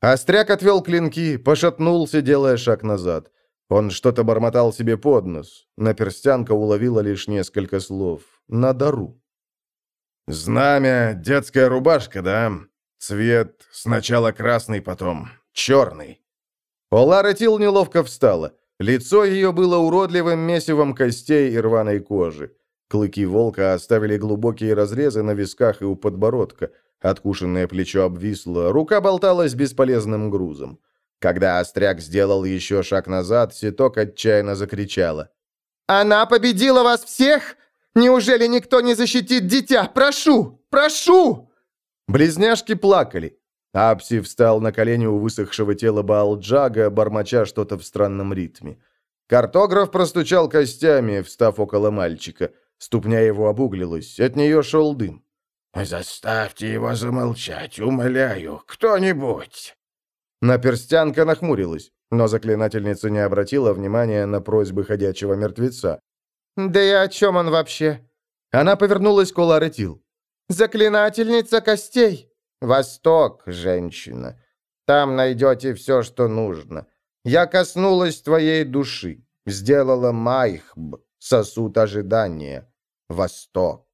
Остряк отвел клинки, пошатнулся, делая шаг назад. Он что-то бормотал себе под нос. Наперстянка уловила лишь несколько слов. На дару. «Знамя, детская рубашка, да? Цвет сначала красный, потом черный». Олара Тил неловко встала. Лицо ее было уродливым месивом костей и рваной кожи. Клыки волка оставили глубокие разрезы на висках и у подбородка. Откушенное плечо обвисло, рука болталась бесполезным грузом. Когда Остряк сделал еще шаг назад, Ситок отчаянно закричала. «Она победила вас всех? Неужели никто не защитит дитя? Прошу! Прошу!» Близняшки плакали. Апси встал на колени у высохшего тела Баалджага, бормоча что-то в странном ритме. Картограф простучал костями, встав около мальчика. Ступня его обуглилась, от нее шел дым. «Заставьте его замолчать, умоляю, кто-нибудь!» Наперстянка нахмурилась, но заклинательница не обратила внимания на просьбы ходячего мертвеца. «Да и о чем он вообще?» Она повернулась к Оларетил. «Заклинательница костей!» «Восток, женщина. Там найдете все, что нужно. Я коснулась твоей души, сделала майхб, сосуд ожидания. Восток».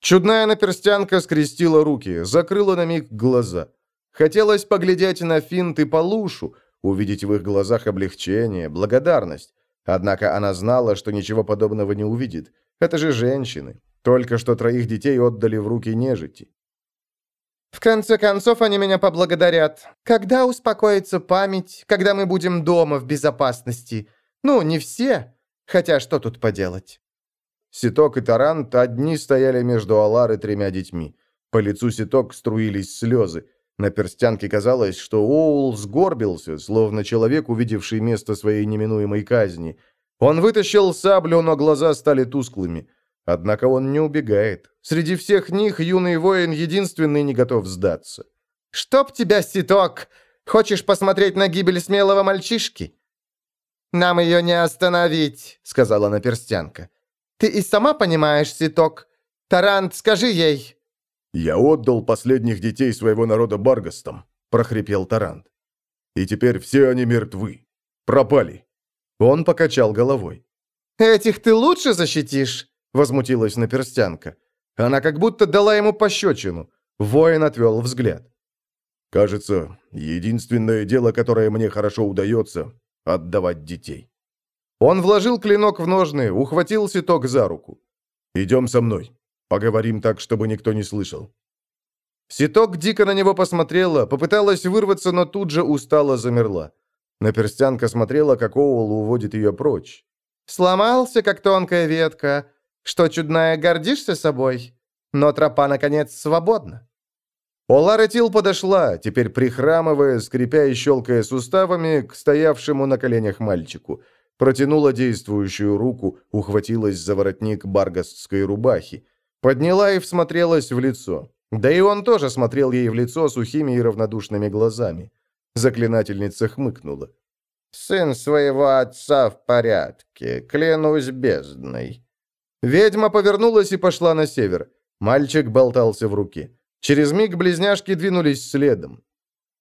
Чудная наперстянка скрестила руки, закрыла на миг глаза. Хотелось поглядеть на Финт и Полушу, увидеть в их глазах облегчение, благодарность. Однако она знала, что ничего подобного не увидит. Это же женщины. Только что троих детей отдали в руки нежити. В конце концов, они меня поблагодарят. Когда успокоится память, когда мы будем дома в безопасности? Ну, не все. Хотя что тут поделать? Ситок и Тарант одни стояли между Алар и тремя детьми. По лицу Ситок струились слезы. На перстянке казалось, что Оул сгорбился, словно человек, увидевший место своей неминуемой казни. Он вытащил саблю, но глаза стали тусклыми. Однако он не убегает. Среди всех них юный воин единственный не готов сдаться. «Чтоб тебя, Ситок! Хочешь посмотреть на гибель смелого мальчишки?» «Нам ее не остановить», — сказала наперстянка. «Ты и сама понимаешь, Ситок. Тарант, скажи ей». «Я отдал последних детей своего народа Баргастам», — прохрипел Тарант. «И теперь все они мертвы. Пропали». Он покачал головой. «Этих ты лучше защитишь?» — возмутилась наперстянка. Она как будто дала ему пощечину. Воин отвел взгляд. «Кажется, единственное дело, которое мне хорошо удается — отдавать детей». Он вложил клинок в ножны, ухватил ситок за руку. «Идем со мной. Поговорим так, чтобы никто не слышал». Ситок дико на него посмотрела, попыталась вырваться, но тут же устало замерла. Наперстянка смотрела, как Оуэлл уводит ее прочь. «Сломался, как тонкая ветка. Что, чудная, гордишься собой? Но тропа, наконец, свободна». Олара Тил подошла, теперь прихрамывая, скрипя и щелкая суставами, к стоявшему на коленях мальчику. Протянула действующую руку, ухватилась за воротник баргастской рубахи. Подняла и всмотрелась в лицо. Да и он тоже смотрел ей в лицо сухими и равнодушными глазами. Заклинательница хмыкнула. «Сын своего отца в порядке, клянусь бездной». Ведьма повернулась и пошла на север. Мальчик болтался в руке. Через миг близняшки двинулись следом.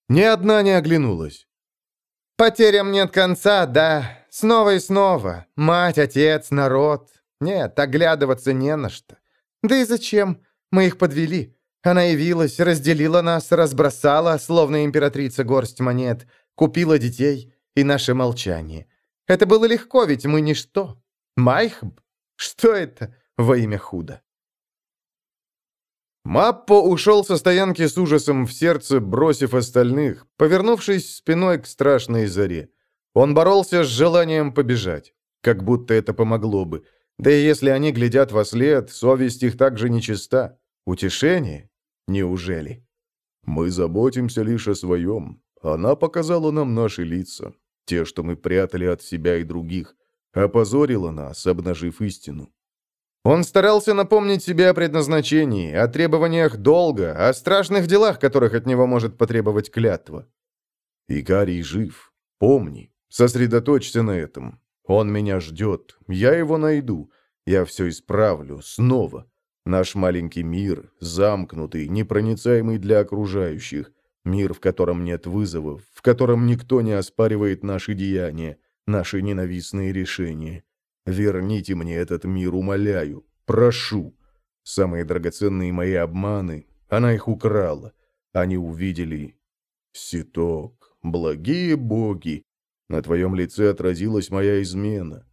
Ни одна не оглянулась. «Потерям нет конца, да. Снова и снова. Мать, отец, народ. Нет, оглядываться не на что. Да и зачем? Мы их подвели. Она явилась, разделила нас, разбросала, словно императрица горсть монет, купила детей и наше молчание. Это было легко, ведь мы ничто. Майхб? Что это во имя худа? Маппо ушел со стоянки с ужасом в сердце, бросив остальных, повернувшись спиной к страшной заре. Он боролся с желанием побежать, как будто это помогло бы. Да и если они глядят во след, совесть их также нечиста. Утешение? Неужели? Мы заботимся лишь о своем. Она показала нам наши лица, те, что мы прятали от себя и других, опозорила нас, обнажив истину. Он старался напомнить себе о предназначении, о требованиях долга, о страшных делах, которых от него может потребовать клятва. Икарий жив. Помни, сосредоточься на этом. Он меня ждет. Я его найду. Я все исправлю. Снова. Наш маленький мир, замкнутый, непроницаемый для окружающих. Мир, в котором нет вызовов, в котором никто не оспаривает наши деяния, наши ненавистные решения. Верните мне этот мир, умоляю, прошу. Самые драгоценные мои обманы, она их украла. Они увидели... Ситок, благие боги, на твоем лице отразилась моя измена.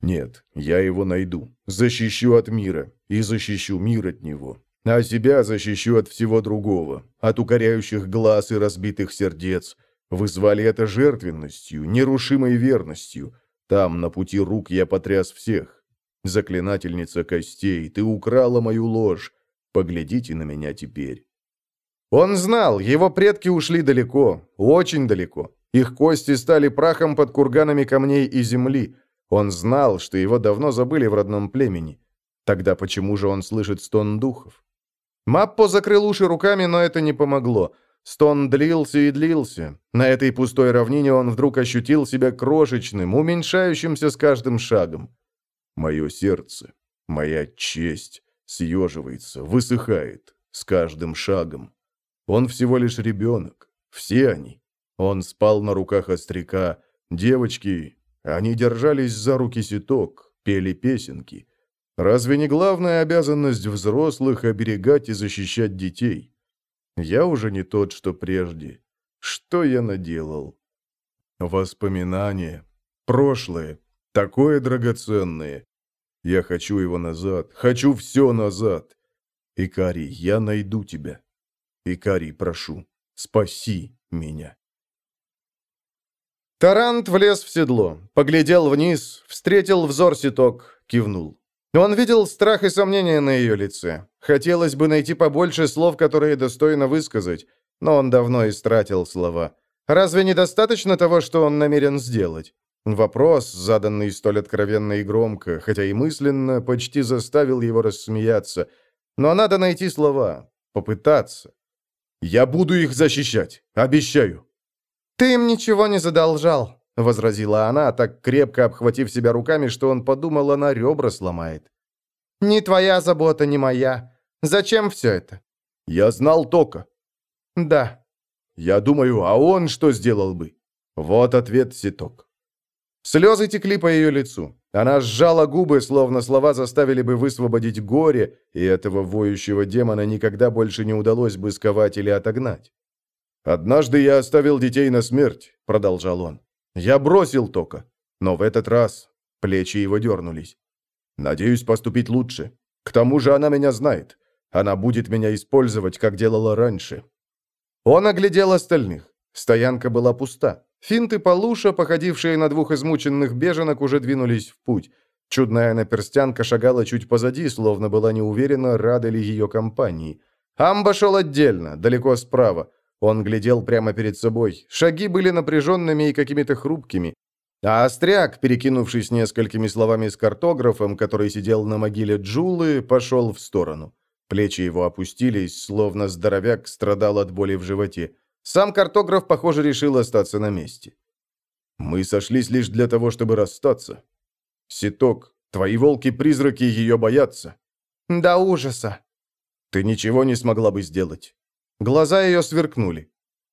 Нет, я его найду, защищу от мира и защищу мир от него. А себя защищу от всего другого, от укоряющих глаз и разбитых сердец. Вы звали это жертвенностью, нерушимой верностью — там, на пути рук, я потряс всех. Заклинательница костей, ты украла мою ложь. Поглядите на меня теперь. Он знал, его предки ушли далеко, очень далеко. Их кости стали прахом под курганами камней и земли. Он знал, что его давно забыли в родном племени. Тогда почему же он слышит стон духов? Маппо закрыл уши руками, но это не помогло. Стон длился и длился. На этой пустой равнине он вдруг ощутил себя крошечным, уменьшающимся с каждым шагом. Мое сердце, моя честь съеживается, высыхает с каждым шагом. Он всего лишь ребенок. Все они. Он спал на руках остряка. Девочки, они держались за руки ситок, пели песенки. Разве не главная обязанность взрослых оберегать и защищать детей? Я уже не тот, что прежде. Что я наделал? Воспоминания. Прошлое. Такое драгоценное. Я хочу его назад. Хочу все назад. Икарий, я найду тебя. Икарий, прошу, спаси меня. Тарант влез в седло, поглядел вниз, встретил взор ситок, кивнул. Он видел страх и сомнения на ее лице. Хотелось бы найти побольше слов, которые достойно высказать, но он давно истратил слова. Разве недостаточно того, что он намерен сделать? Вопрос, заданный столь откровенно и громко, хотя и мысленно, почти заставил его рассмеяться. Но надо найти слова, попытаться. «Я буду их защищать, обещаю». «Ты им ничего не задолжал», — возразила она, так крепко обхватив себя руками, что он подумал, она ребра сломает. «Не твоя забота, не моя. Зачем все это?» «Я знал Тока». «Да». «Я думаю, а он что сделал бы?» Вот ответ Ситок. Слезы текли по ее лицу. Она сжала губы, словно слова заставили бы высвободить горе, и этого воющего демона никогда больше не удалось бы сковать или отогнать. «Однажды я оставил детей на смерть», — продолжал он. «Я бросил Тока, но в этот раз плечи его дернулись. Надеюсь поступить лучше. К тому же она меня знает. Она будет меня использовать, как делала раньше». Он оглядел остальных. Стоянка была пуста. Финт и Полуша, походившие на двух измученных беженок, уже двинулись в путь. Чудная наперстянка шагала чуть позади, словно была не уверена, рада ли ее компании. Амба шел отдельно, далеко справа. Он глядел прямо перед собой. Шаги были напряженными и какими-то хрупкими. А Остряк, перекинувшись несколькими словами с картографом, который сидел на могиле Джулы, пошел в сторону. Плечи его опустились, словно здоровяк страдал от боли в животе. Сам картограф, похоже, решил остаться на месте. «Мы сошлись лишь для того, чтобы расстаться. Ситок, твои волки-призраки ее боятся». «До ужаса». «Ты ничего не смогла бы сделать». Глаза ее сверкнули.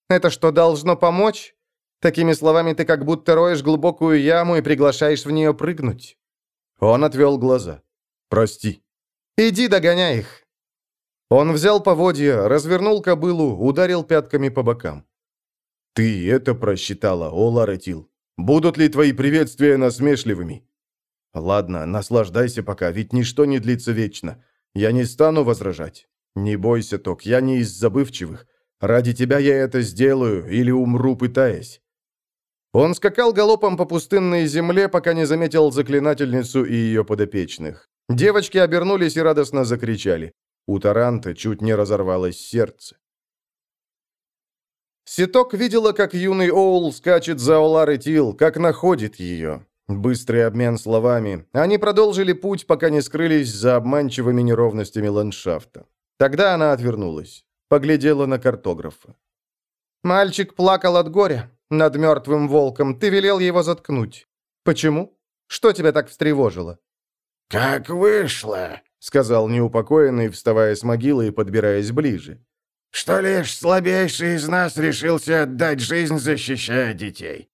«Это что, должно помочь? Такими словами ты как будто роешь глубокую яму и приглашаешь в нее прыгнуть». Он отвел глаза. «Прости». «Иди догоняй их». Он взял поводья, развернул кобылу, ударил пятками по бокам. «Ты это просчитала, о Ларетил. Будут ли твои приветствия насмешливыми?» «Ладно, наслаждайся пока, ведь ничто не длится вечно. Я не стану возражать. Не бойся, Ток, я не из забывчивых. Ради тебя я это сделаю или умру, пытаясь». Он скакал галопом по пустынной земле, пока не заметил заклинательницу и ее подопечных. Девочки обернулись и радостно закричали. У Таранта чуть не разорвалось сердце. Ситок видела, как юный Оул скачет за Олар Тил, как находит ее. Быстрый обмен словами. Они продолжили путь, пока не скрылись за обманчивыми неровностями ландшафта. Тогда она отвернулась. Поглядела на картографа. «Мальчик плакал от горя над мертвым волком. Ты велел его заткнуть. Почему? Что тебя так встревожило?» «Как вышло!» сказал неупокоенный, вставая с могилы и подбираясь ближе. «Что лишь слабейший из нас решился отдать жизнь, защищая детей.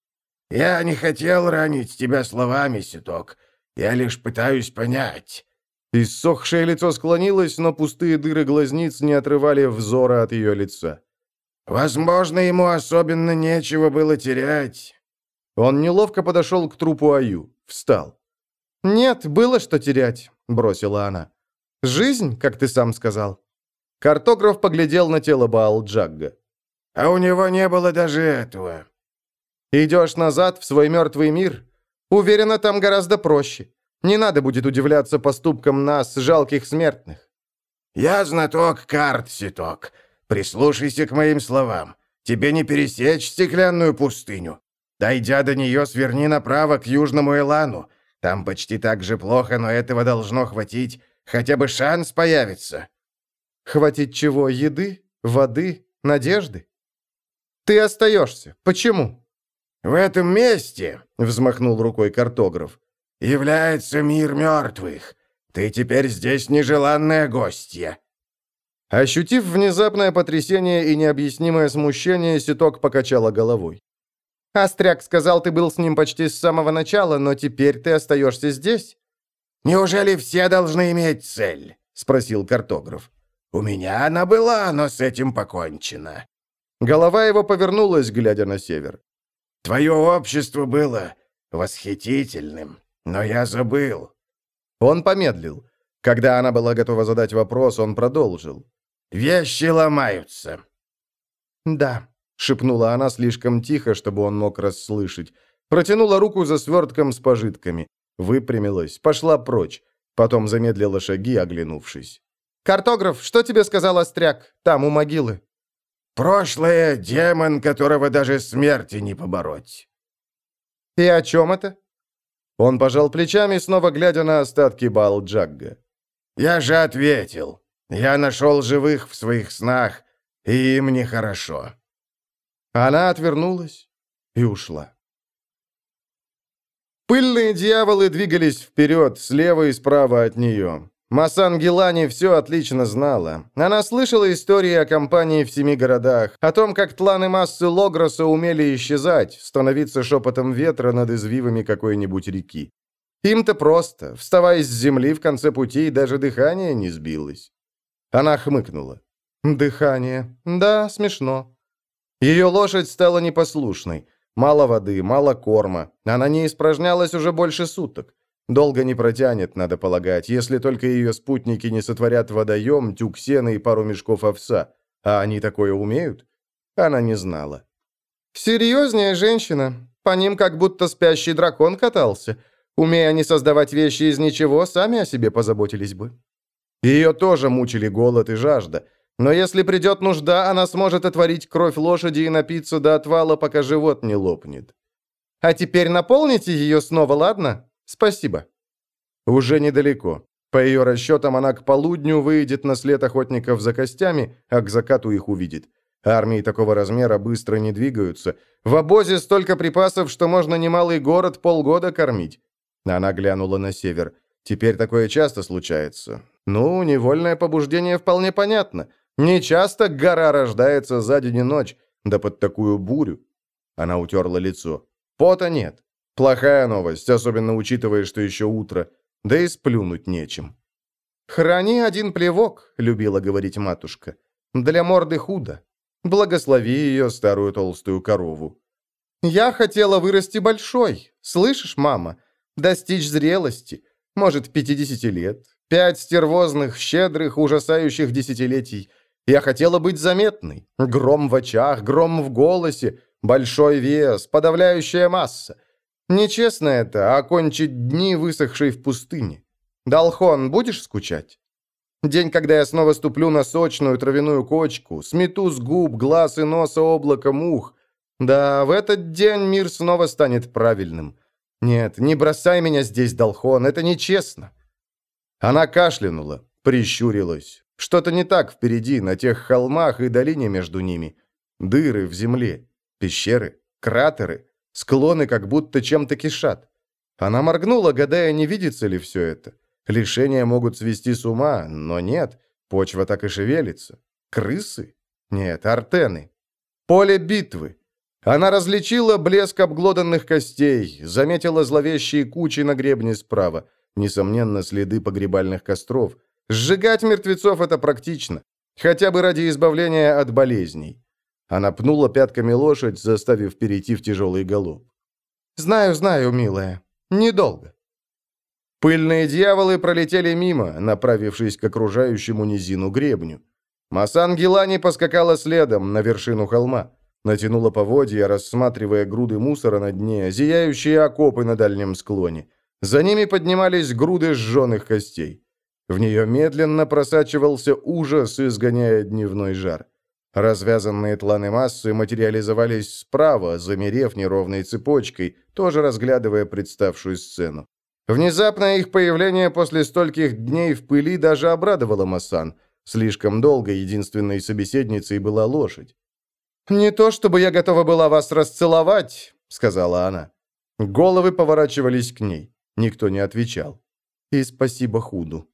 Я не хотел ранить тебя словами, Ситок. Я лишь пытаюсь понять». Иссохшее лицо склонилось, но пустые дыры глазниц не отрывали взора от ее лица. «Возможно, ему особенно нечего было терять». Он неловко подошел к трупу Аю, встал. «Нет, было что терять», — бросила она. Жизнь, как ты сам сказал». Картограф поглядел на тело Баал-Джагга. «А у него не было даже этого». «Идешь назад в свой мертвый мир? Уверена, там гораздо проще. Не надо будет удивляться поступкам нас, жалких смертных». «Я знаток карт, Ситок. Прислушайся к моим словам. Тебе не пересечь стеклянную пустыню. Дойдя до нее, сверни направо к Южному Элану. Там почти так же плохо, но этого должно хватить, Хотя бы шанс появится». «Хватить чего? Еды? Воды? Надежды?» «Ты остаешься. Почему?» «В этом месте», — взмахнул рукой картограф, — «является мир мертвых. Ты теперь здесь нежеланная гостья». Ощутив внезапное потрясение и необъяснимое смущение, Ситок покачала головой. «Остряк сказал, ты был с ним почти с самого начала, но теперь ты остаешься здесь?» «Неужели все должны иметь цель?» — спросил картограф. «У меня она была, но с этим покончено». Голова его повернулась, глядя на север. «Твое общество было восхитительным, но я забыл». Он помедлил. Когда она была готова задать вопрос, он продолжил. «Вещи ломаются». «Да», — шепнула она слишком тихо, чтобы он мог расслышать. Протянула руку за свертком с пожитками. Выпрямилась, пошла прочь. Потом замедлила шаги, оглянувшись. «Картограф, что тебе сказал Остряк? Там, у могилы». «Прошлое — демон, которого даже смерти не побороть». «И о чем это?» Он пожал плечами, снова глядя на остатки Бал-Джагга. «Я же ответил. Я нашел живых в своих снах, и им нехорошо». Она отвернулась и ушла. Пыльные дьяволы двигались вперед, слева и справа от нее. Масан Гелани все отлично знала. Она слышала истории о компании в семи городах, о том, как тланы массы Логроса умели исчезать, становиться шепотом ветра над извивами какой-нибудь реки. Им-то просто, вставая с земли в конце пути, даже дыхание не сбилось. Она хмыкнула. Дыхание. Да, смешно. Ее лошадь стала непослушной. Мало воды, мало корма. Она не испражнялась уже больше суток. Долго не протянет, надо полагать, если только ее спутники не сотворят водоем, тюк сена и пару мешков овса. А они такое умеют? Она не знала. «Серьезнее женщина. По ним как будто спящий дракон катался. Умея они создавать вещи из ничего, сами о себе позаботились бы». Ее тоже мучили голод и жажда. Но если придет нужда, она сможет отварить кровь лошади и напиться до отвала, пока живот не лопнет. «А теперь наполните ее снова, ладно?» «Спасибо». Уже недалеко. По ее расчетам, она к полудню выйдет на след охотников за костями, а к закату их увидит. Армии такого размера быстро не двигаются. В обозе столько припасов, что можно немалый город полгода кормить. Она глянула на север. Теперь такое часто случается. Ну, невольное побуждение вполне понятно. Не часто гора рождается за день и ночь, да под такую бурю. Она утерла лицо. Пота нет. Плохая новость, особенно учитывая, что еще утро. Да и сплюнуть нечем. «Храни один плевок», — любила говорить матушка. «Для морды худо. Благослови ее старую толстую корову». «Я хотела вырасти большой. Слышишь, мама? Достичь зрелости. Может, 50 лет. Пять стервозных, щедрых, ужасающих десятилетий. Я хотела быть заметной. Гром в очах, гром в голосе, большой вес, подавляющая масса. Нечестно это, окончить дни, высохшие в пустыне. Далхон, будешь скучать? День, когда я снова ступлю на сочную травяную кочку, смету с губ, глаз и носа облако мух. Да, в этот день мир снова станет правильным. Нет, не бросай меня здесь, Далхон, это нечестно. Она кашлянула, прищурилась. Что-то не так впереди, на тех холмах и долине между ними. Дыры в земле, пещеры, кратеры. Склоны как будто чем-то кишат. Она моргнула, гадая, не видится ли все это. Лишения могут свести с ума, но нет. Почва так и шевелится. Крысы? Нет, артены. Поле битвы. Она различила блеск обглоданных костей, заметила зловещие кучи на гребне справа. Несомненно, следы погребальных костров. Сжигать мертвецов – это практично. Хотя бы ради избавления от болезней. Она пнула пятками лошадь, заставив перейти в тяжелый галоп. «Знаю, знаю, милая. Недолго». Пыльные дьяволы пролетели мимо, направившись к окружающему низину гребню. Масан Гелани поскакала следом на вершину холма. Натянула поводья, рассматривая груды мусора на дне, зияющие окопы на дальнем склоне. За ними поднимались груды сжженных костей. В нее медленно просачивался ужас, изгоняя дневной жар. Развязанные тланы массы материализовались справа, замерев неровной цепочкой, тоже разглядывая представшую сцену. Внезапное их появление после стольких дней в пыли даже обрадовало Массан. Слишком долго единственной собеседницей была лошадь. «Не то, чтобы я готова была вас расцеловать», — сказала она. Головы поворачивались к ней. Никто не отвечал. И спасибо Худу.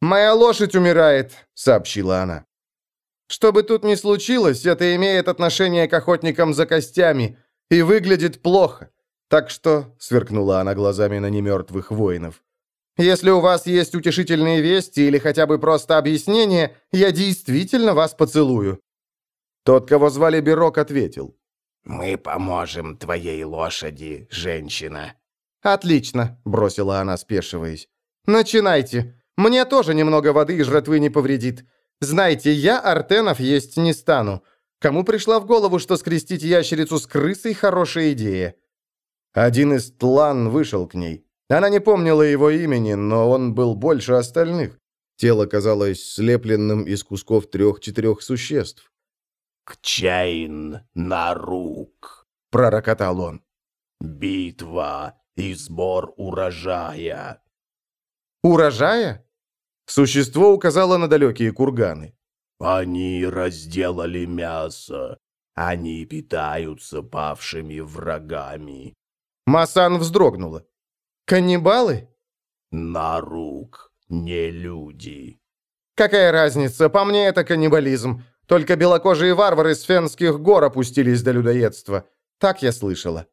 «Моя лошадь умирает», — сообщила она. Что бы тут ни случилось, это имеет отношение к охотникам за костями и выглядит плохо. Так что, сверкнула она глазами на немертвых воинов, если у вас есть утешительные вести или хотя бы просто объяснение, я действительно вас поцелую. Тот, кого звали Бирок, ответил. «Мы поможем твоей лошади, женщина». «Отлично», — бросила она, спешиваясь. «Начинайте. Мне тоже немного воды и жратвы не повредит. Знаете, я артенов есть не стану. Кому пришла в голову, что скрестить ящерицу с крысой – хорошая идея?» Один из тлан вышел к ней. Она не помнила его имени, но он был больше остальных. Тело казалось слепленным из кусков трех-четырех существ. «Кчейн на рук», — пророкотал он. «Битва и сбор урожая». «Урожая?» Существо указало на далекие курганы. «Они разделали мясо. Они питаются павшими врагами». Масан вздрогнула. «Каннибалы?» «На рук, не люди». «Какая разница? По мне это каннибализм. Только белокожие варвары с фенских гор опустились до людоедства. Так я слышала».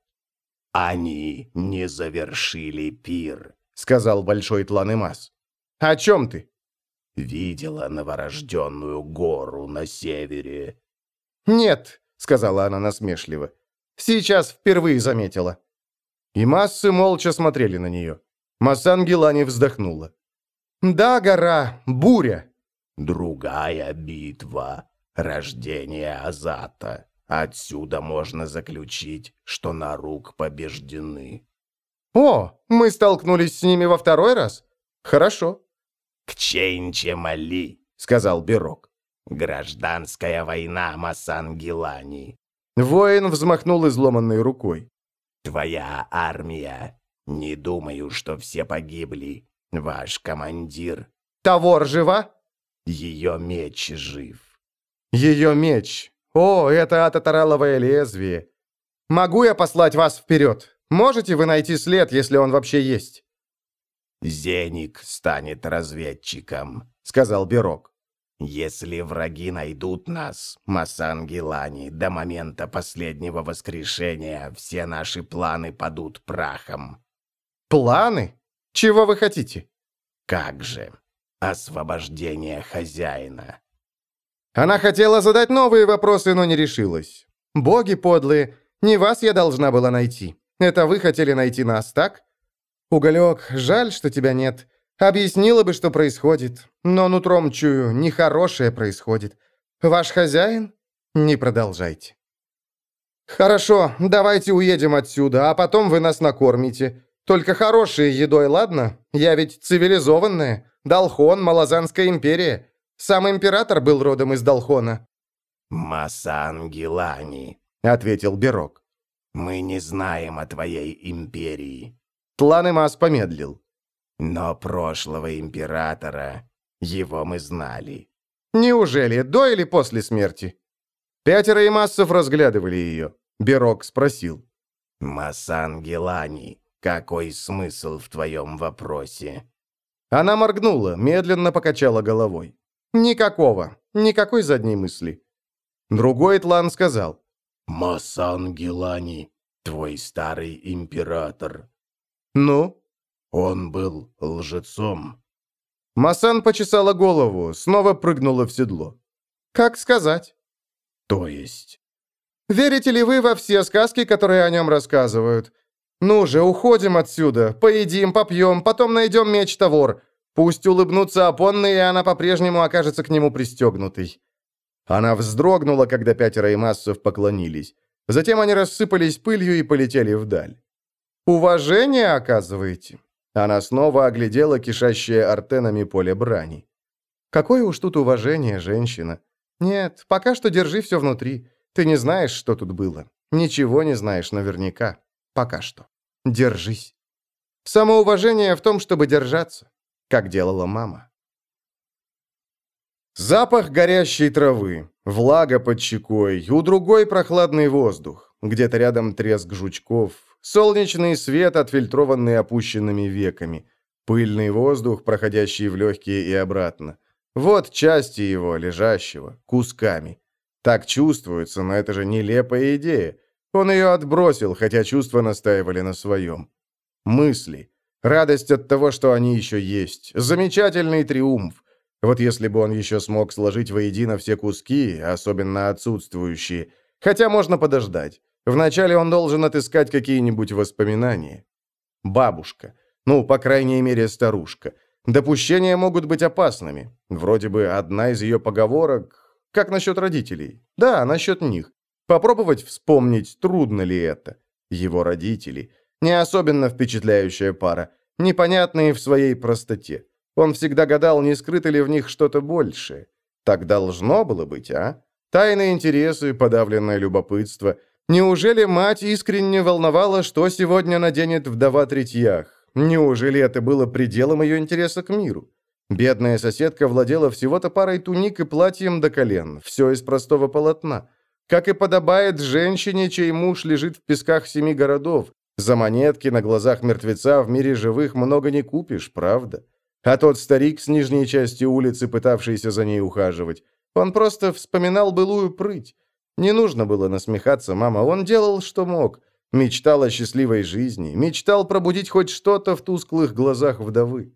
«Они не завершили пир», — сказал Большой Тланемас. «О чем ты?» «Видела новорожденную гору на севере». «Нет», — сказала она насмешливо. «Сейчас впервые заметила». И массы молча смотрели на нее. Масан Гелани вздохнула. «Да, гора, буря». «Другая битва. Рождение Азата. Отсюда можно заключить, что Нарук побеждены». «О, мы столкнулись с ними во второй раз? Хорошо». «Кчейнче Мали», — сказал Бирок. «Гражданская война Масан-Гелани». Воин взмахнул изломанной рукой. «Твоя армия. Не думаю, что все погибли. Ваш командир». «Тавор жива?» «Ее меч жив». «Ее меч. О, это ататараловое лезвие. Могу я послать вас вперед? Можете вы найти след, если он вообще есть?» «Зеник станет разведчиком», — сказал Бирок. «Если враги найдут нас, Масангелани, до момента последнего воскрешения все наши планы падут прахом». «Планы? Чего вы хотите?» «Как же? Освобождение хозяина». Она хотела задать новые вопросы, но не решилась. «Боги подлые, не вас я должна была найти. Это вы хотели найти нас, так?» «Уголек, жаль, что тебя нет. Объяснила бы, что происходит. Но нутром чую, нехорошее происходит. Ваш хозяин? Не продолжайте. Хорошо, давайте уедем отсюда, а потом вы нас накормите. Только хорошей едой, ладно? Я ведь цивилизованная. Далхон, Малазанская империя. Сам император был родом из Далхона. «Масангелани», — ответил Берок. «Мы не знаем о твоей империи». Тланемас помедлил. Но прошлого императора, его мы знали. Неужели, до или после смерти? Пятеро имассов разглядывали ее. Берок спросил. «Масан Гелани, какой смысл в твоем вопросе?» Она моргнула, медленно покачала головой. «Никакого. Никакой задней мысли». Другой Тлан сказал. «Масан Гелани, твой старый император». «Ну?» Он был лжецом. Масан почесала голову, снова прыгнула в седло. «Как сказать?» «То есть?» «Верите ли вы во все сказки, которые о нем рассказывают? Ну же, уходим отсюда, поедим, попьем, потом найдем меч Тавор. Пусть улыбнутся опонные, и она по-прежнему окажется к нему пристегнутой». Она вздрогнула, когда пятеро имассов поклонились. Затем они рассыпались пылью и полетели вдаль. «Уважение оказываете?» Она снова оглядела кишащее артенами поле брани. «Какое уж тут уважение, женщина. Нет, пока что держи все внутри. Ты не знаешь, что тут было. Ничего не знаешь наверняка. Пока что. Держись. Самоуважение в том, чтобы держаться, как делала мама». Запах горящей травы, влага под щекой, у другой прохладный воздух, где-то рядом треск жучков, Солнечный свет, отфильтрованный опущенными веками. Пыльный воздух, проходящий в легкие и обратно. Вот части его, лежащего, кусками. Так чувствуется, но это же нелепая идея. Он ее отбросил, хотя чувства настаивали на своем. Мысли. Радость от того, что они еще есть. Замечательный триумф. Вот если бы он еще смог сложить воедино все куски, особенно отсутствующие. Хотя можно подождать. Вначале он должен отыскать какие-нибудь воспоминания. Бабушка. Ну, по крайней мере, старушка. Допущения могут быть опасными. Вроде бы одна из ее поговорок... Как насчет родителей? Да, насчет них. Попробовать вспомнить, трудно ли это. Его родители. Не особенно впечатляющая пара. непонятные в своей простоте. Он всегда гадал, не скрыто ли в них что-то большее. Так должно было быть, а? Тайные интересы, подавленное любопытство. Неужели мать искренне волновала, что сегодня наденет вдова третьях? Неужели это было пределом ее интереса к миру? Бедная соседка владела всего-то парой туник и платьем до колен, все из простого полотна. Как и подобает женщине, чей муж лежит в песках семи городов. За монетки на глазах мертвеца в мире живых много не купишь, правда? А тот старик с нижней части улицы, пытавшийся за ней ухаживать, он просто вспоминал былую прыть. Не нужно было насмехаться, мама, он делал, что мог. Мечтал о счастливой жизни, мечтал пробудить хоть что-то в тусклых глазах вдовы.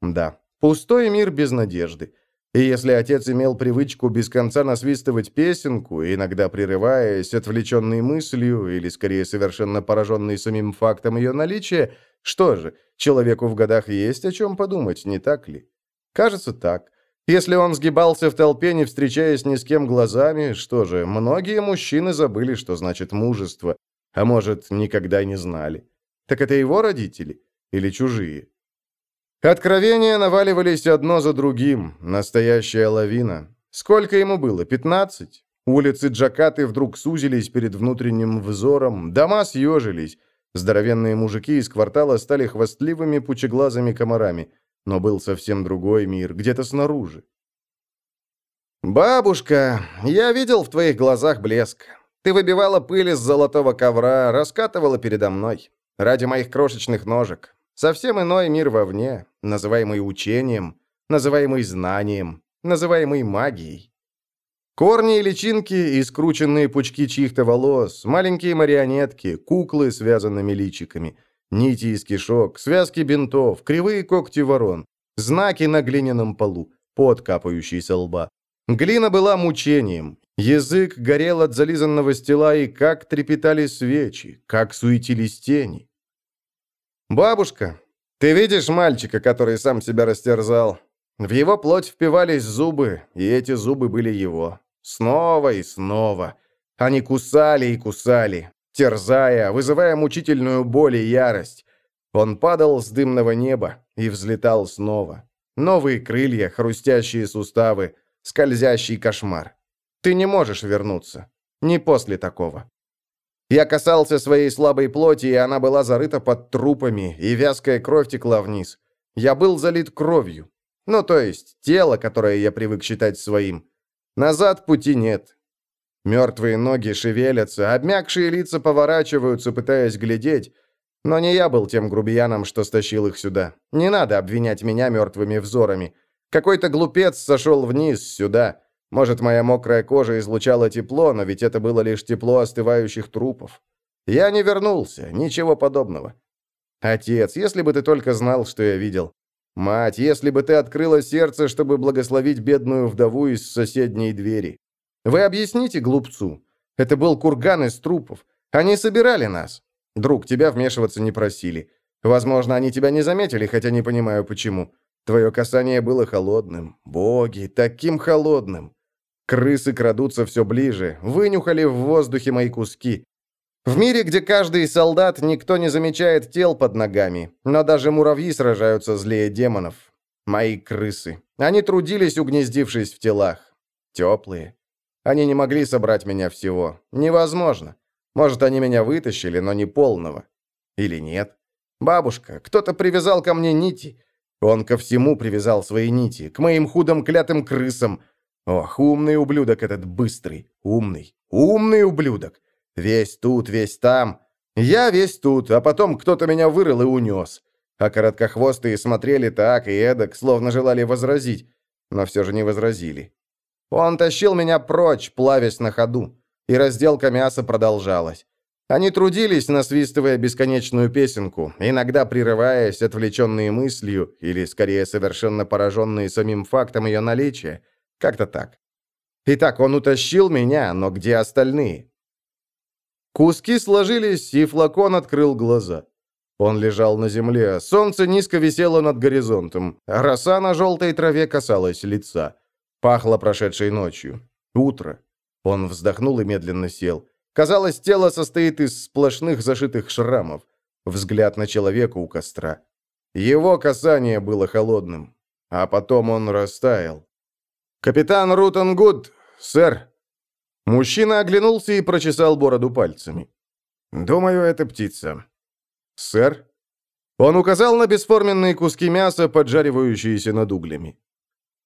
Да, пустой мир без надежды. И если отец имел привычку без конца насвистывать песенку, иногда прерываясь, отвлеченной мыслью, или скорее совершенно пораженный самим фактом ее наличия, что же, человеку в годах есть о чем подумать, не так ли? Кажется, так. Если он сгибался в толпе, не встречаясь ни с кем глазами, что же, многие мужчины забыли, что значит мужество, а может, никогда не знали. Так это его родители или чужие? Откровения наваливались одно за другим, настоящая лавина. Сколько ему было? Пятнадцать? Улицы Джакаты вдруг сузились перед внутренним взором, дома съежились. Здоровенные мужики из квартала стали хвастливыми пучеглазыми комарами. Но был совсем другой мир, где-то снаружи. «Бабушка, я видел в твоих глазах блеск. Ты выбивала пыль из золотого ковра, раскатывала передо мной. Ради моих крошечных ножек. Совсем иной мир вовне, называемый учением, называемый знанием, называемый магией. Корни и личинки и скрученные пучки чьих-то волос, маленькие марионетки, куклы с вязанными личиками, нити из кишок, связки бинтов, кривые когти ворон, знаки на глиняном полу, пот, капающий лба. Глина была мучением, язык горел от зализанного стела, и как трепетали свечи, как суетились тени. «Бабушка, ты видишь мальчика, который сам себя растерзал? В его плоть впивались зубы, и эти зубы были его. Снова и снова. Они кусали и кусали, терзая, вызывая мучительную боль и ярость. Он падал с дымного неба и взлетал снова. Новые крылья, хрустящие суставы, скользящий кошмар. Ты не можешь вернуться. Не после такого. Я касался своей слабой плоти, и она была зарыта под трупами, и вязкая кровь текла вниз. Я был залит кровью. Ну, то есть, тело, которое я привык считать своим. Назад пути нет. Мертвые ноги шевелятся, обмякшие лица поворачиваются, пытаясь глядеть. Но не я был тем грубияном, что стащил их сюда. Не надо обвинять меня мертвыми взорами. Какой-то глупец сошел вниз, сюда. Может, моя мокрая кожа излучала тепло, но ведь это было лишь тепло остывающих трупов. Я не вернулся, ничего подобного. Отец, если бы ты только знал, что я видел. Мать, если бы ты открыла сердце, чтобы благословить бедную вдову из соседней двери. Вы объясните глупцу. Это был курган из трупов. Они собирали нас. Друг, тебя вмешиваться не просили. Возможно, они тебя не заметили, хотя не понимаю почему. Твое касание было холодным. Боги, таким холодным. Крысы крадутся все ближе, вынюхали в воздухе мои куски. В мире, где каждый солдат, никто не замечает тел под ногами, но даже муравьи сражаются злее демонов. Мои крысы. Они трудились, угнездившись в телах. Теплые. Они не могли собрать меня всего. Невозможно. Может, они меня вытащили, но не полного. Или нет? Бабушка, кто-то привязал ко мне нити. Он ко всему привязал свои нити, к моим худым клятым крысам, Ох, умный ублюдок этот быстрый. Умный. Умный ублюдок. Весь тут, весь там. Я весь тут, а потом кто-то меня вырыл и унес. А короткохвостые смотрели так и эдак, словно желали возразить, но все же не возразили. Он тащил меня прочь, плавясь на ходу, и разделка мяса продолжалась. Они трудились, насвистывая бесконечную песенку, иногда прерываясь, отвлеченные мыслью, или, скорее, совершенно пораженные самим фактом ее наличия, как-то так. Итак, он утащил меня, но где остальные? Куски сложились, и флакон открыл глаза. Он лежал на земле, солнце низко висело над горизонтом, роса на желтой траве касалась лица. Пахло прошедшей ночью. Утро. Он вздохнул и медленно сел. Казалось, тело состоит из сплошных зашитых шрамов. Взгляд на человека у костра. Его касание было холодным. А потом он растаял. «Капитан Рутенгуд, сэр!» Мужчина оглянулся и прочесал бороду пальцами. «Думаю, это птица». «Сэр?» Он указал на бесформенные куски мяса, поджаривающиеся над углями.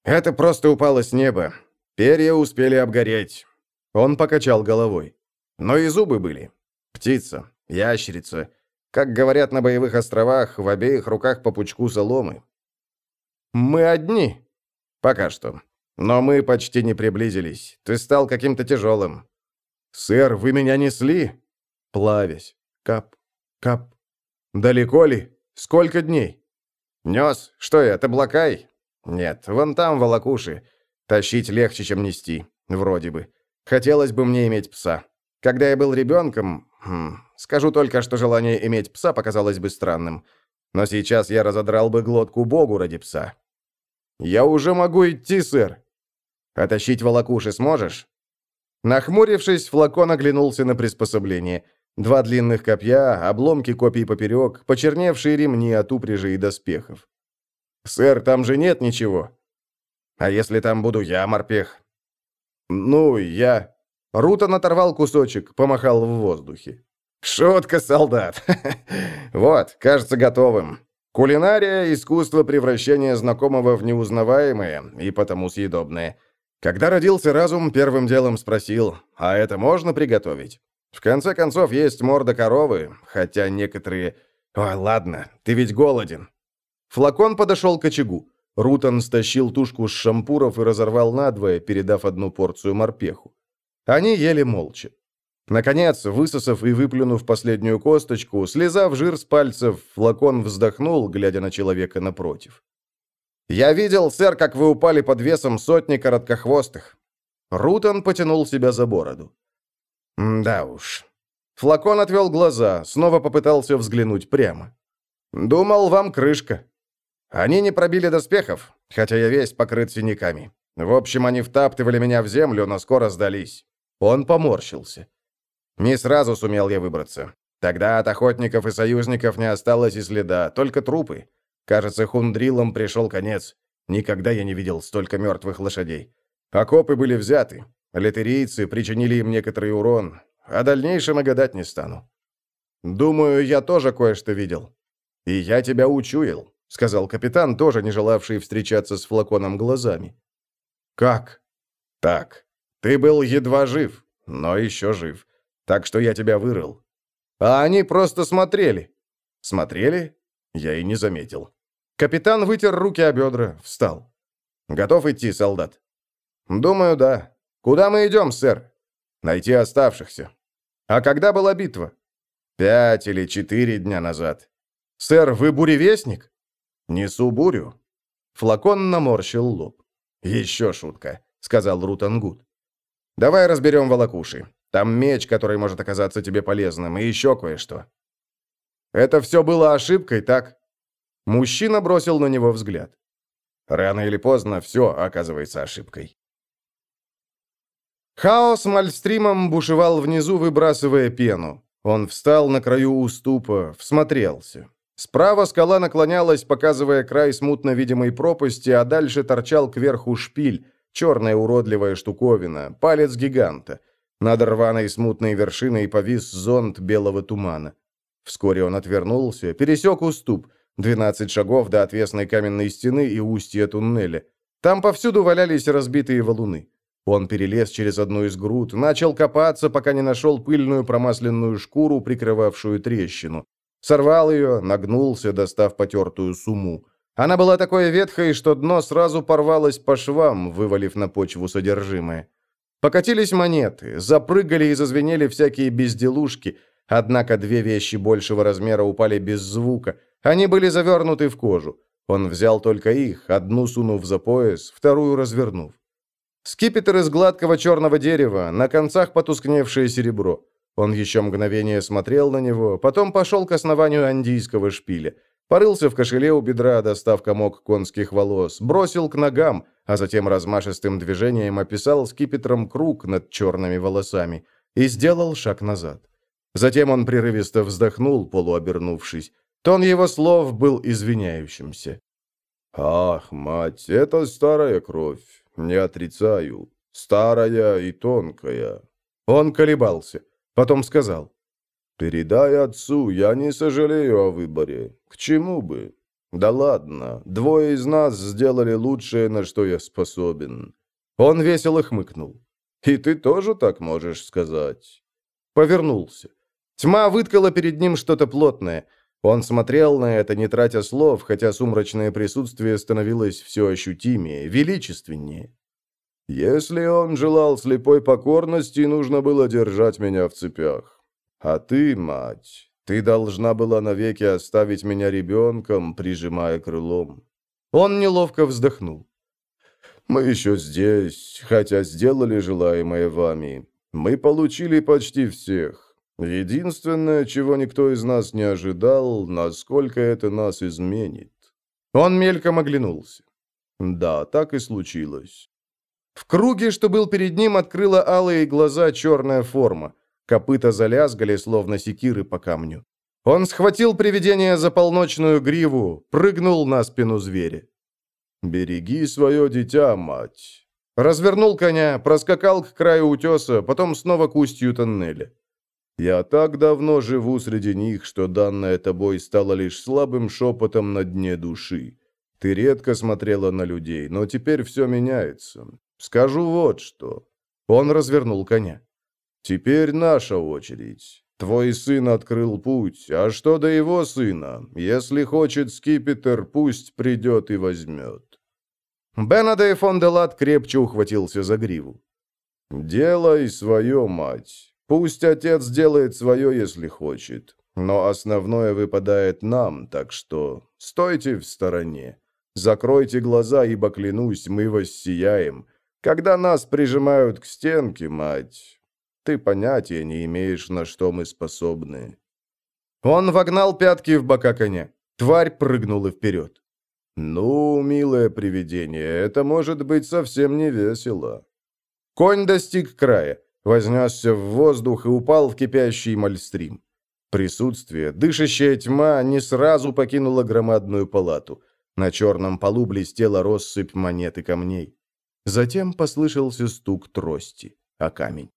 «Это просто упало с неба. Перья успели обгореть». Он покачал головой. «Но и зубы были. Птица, ящерица. Как говорят на боевых островах, в обеих руках по пучку соломы. Мы одни. Пока что. Но мы почти не приблизились. Ты стал каким-то тяжелым. Сэр, вы меня несли? Плавясь. Кап, кап. Далеко ли? Сколько дней? Нес. Что я, таблакай? Нет, вон там волокуши. Тащить легче, чем нести. Вроде бы. Хотелось бы мне иметь пса. Когда я был ребенком... Хм, скажу только, что желание иметь пса показалось бы странным. Но сейчас я разодрал бы глотку Богу ради пса. «Я уже могу идти, сэр». «Отащить волокуши сможешь?» Нахмурившись, флакон оглянулся на приспособление. Два длинных копья, обломки копий поперек, почерневшие ремни от упряжи и доспехов. «Сэр, там же нет ничего». «А если там буду я, морпех?» «Ну, я...» Рутон оторвал кусочек, помахал в воздухе. «Шутка, солдат! Вот, кажется готовым. Кулинария – искусство превращения знакомого в неузнаваемое и потому съедобное. Когда родился разум, первым делом спросил, а это можно приготовить? В конце концов, есть морда коровы, хотя некоторые... Ой, ладно, ты ведь голоден. Флакон подошел к очагу. Рутон стащил тушку с шампуров и разорвал надвое, передав одну порцию морпеху. Они ели молча. Наконец, высосав и выплюнув последнюю косточку, слезав жир с пальцев, флакон вздохнул, глядя на человека напротив. «Я видел, сэр, как вы упали под весом сотни короткохвостых». Рутон потянул себя за бороду. «Да уж». Флакон отвел глаза, снова попытался взглянуть прямо. «Думал, вам крышка». Они не пробили доспехов, хотя я весь покрыт синяками. В общем, они втаптывали меня в землю, но скоро сдались. Он поморщился. Не сразу сумел я выбраться. Тогда от охотников и союзников не осталось и следа, только трупы. Кажется, хундрилам пришел конец. Никогда я не видел столько мертвых лошадей. Окопы были взяты. Литерийцы причинили им некоторый урон. О дальнейшем и гадать не стану. Думаю, я тоже кое-что видел. И я тебя учуял, сказал капитан, тоже не желавший встречаться с флаконом глазами. Как? Так. Ты был едва жив, но еще жив. Так что я тебя вырыл. А они просто смотрели. Смотрели? Я и не заметил. Капитан вытер руки о бедра, встал. Готов идти, солдат? Думаю, да. Куда мы идем, сэр? Найти оставшихся. А когда была битва? Пять или четыре дня назад. Сэр, вы буревестник? Несу бурю. Флакон наморщил лоб. Еще шутка, сказал Рутангут. Давай разберем волокуши. Там меч, который может оказаться тебе полезным, и еще кое-что». «Это все было ошибкой, так?» Мужчина бросил на него взгляд. Рано или поздно все оказывается ошибкой. Хаос мальстримом бушевал внизу, выбрасывая пену. Он встал на краю уступа, всмотрелся. Справа скала наклонялась, показывая край смутно видимой пропасти, а дальше торчал кверху шпиль, черная уродливая штуковина, палец гиганта. Над рваной смутной вершиной повис зонт белого тумана. Вскоре он отвернулся, пересек уступ, 12 шагов до отвесной каменной стены и устья туннеля. Там повсюду валялись разбитые валуны. Он перелез через одну из груд, начал копаться, пока не нашел пыльную промасленную шкуру, прикрывавшую трещину. Сорвал ее, нагнулся, достав потертую сумму. Она была такой ветхой, что дно сразу порвалось по швам, вывалив на почву содержимое. Покатились монеты, запрыгали и зазвенели всякие безделушки, однако две вещи большего размера упали без звука. Они были завернуты в кожу. Он взял только их, одну сунув за пояс, вторую развернув. Скипетр из гладкого черного дерева, на концах потускневшее серебро. Он еще мгновение смотрел на него, потом пошел к основанию андийского шпиля. Порылся в кошеле у бедра, достав комок конских волос, бросил к ногам, а затем размашистым движением описал скипетром круг над черными волосами и сделал шаг назад. Затем он прерывисто вздохнул, полуобернувшись. Тон его слов был извиняющимся. «Ах, мать, это старая кровь, не отрицаю. Старая и тонкая». Он колебался, потом сказал. «Передай отцу, я не сожалею о выборе. К чему бы? Да ладно, двое из нас сделали лучшее, на что я способен». Он весело хмыкнул. «И ты тоже так можешь сказать?» Повернулся. Тьма выткала перед ним что-то плотное. Он смотрел на это, не тратя слов, хотя сумрачное присутствие становилось все ощутимее, величественнее. «Если он желал слепой покорности, нужно было держать меня в цепях. А ты, мать, ты должна была навеки оставить меня ребенком, прижимая крылом». Он неловко вздохнул. «Мы еще здесь, хотя сделали желаемое вами. Мы получили почти всех. Единственное, чего никто из нас не ожидал, насколько это нас изменит. Он мельком оглянулся. Да, так и случилось. В круге, что был перед ним, открыла алые глаза черная форма. Копыта залязгали, словно секиры по камню. Он схватил привидение за полночную гриву, прыгнул на спину зверя. «Береги свое дитя, мать!» Развернул коня, проскакал к краю утеса, потом снова к устью тоннеля. Я так давно живу среди них, что данное тобой стало лишь слабым шепотом на дне души. Ты редко смотрела на людей, но теперь все меняется. Скажу вот что». Он развернул коня. «Теперь наша очередь. Твой сын открыл путь, а что до его сына? Если хочет скипетр, пусть придет и возьмет». Бенаде фон де Лат крепче ухватился за гриву. «Делай свое, мать. Пусть отец делает свое, если хочет. Но основное выпадает нам, так что стойте в стороне. Закройте глаза, ибо, клянусь, мы воссияем. Когда нас прижимают к стенке, мать, ты понятия не имеешь, на что мы способны». Он вогнал пятки в бока коня. Тварь прыгнула вперед. «Ну, милое привидение, это может быть совсем не весело». Конь достиг края вознесся в воздух и упал в кипящий мальстрим. Присутствие, дышащая тьма, не сразу покинула громадную палату. На черном полу блестела россыпь монет и камней. Затем послышался стук трости о камень.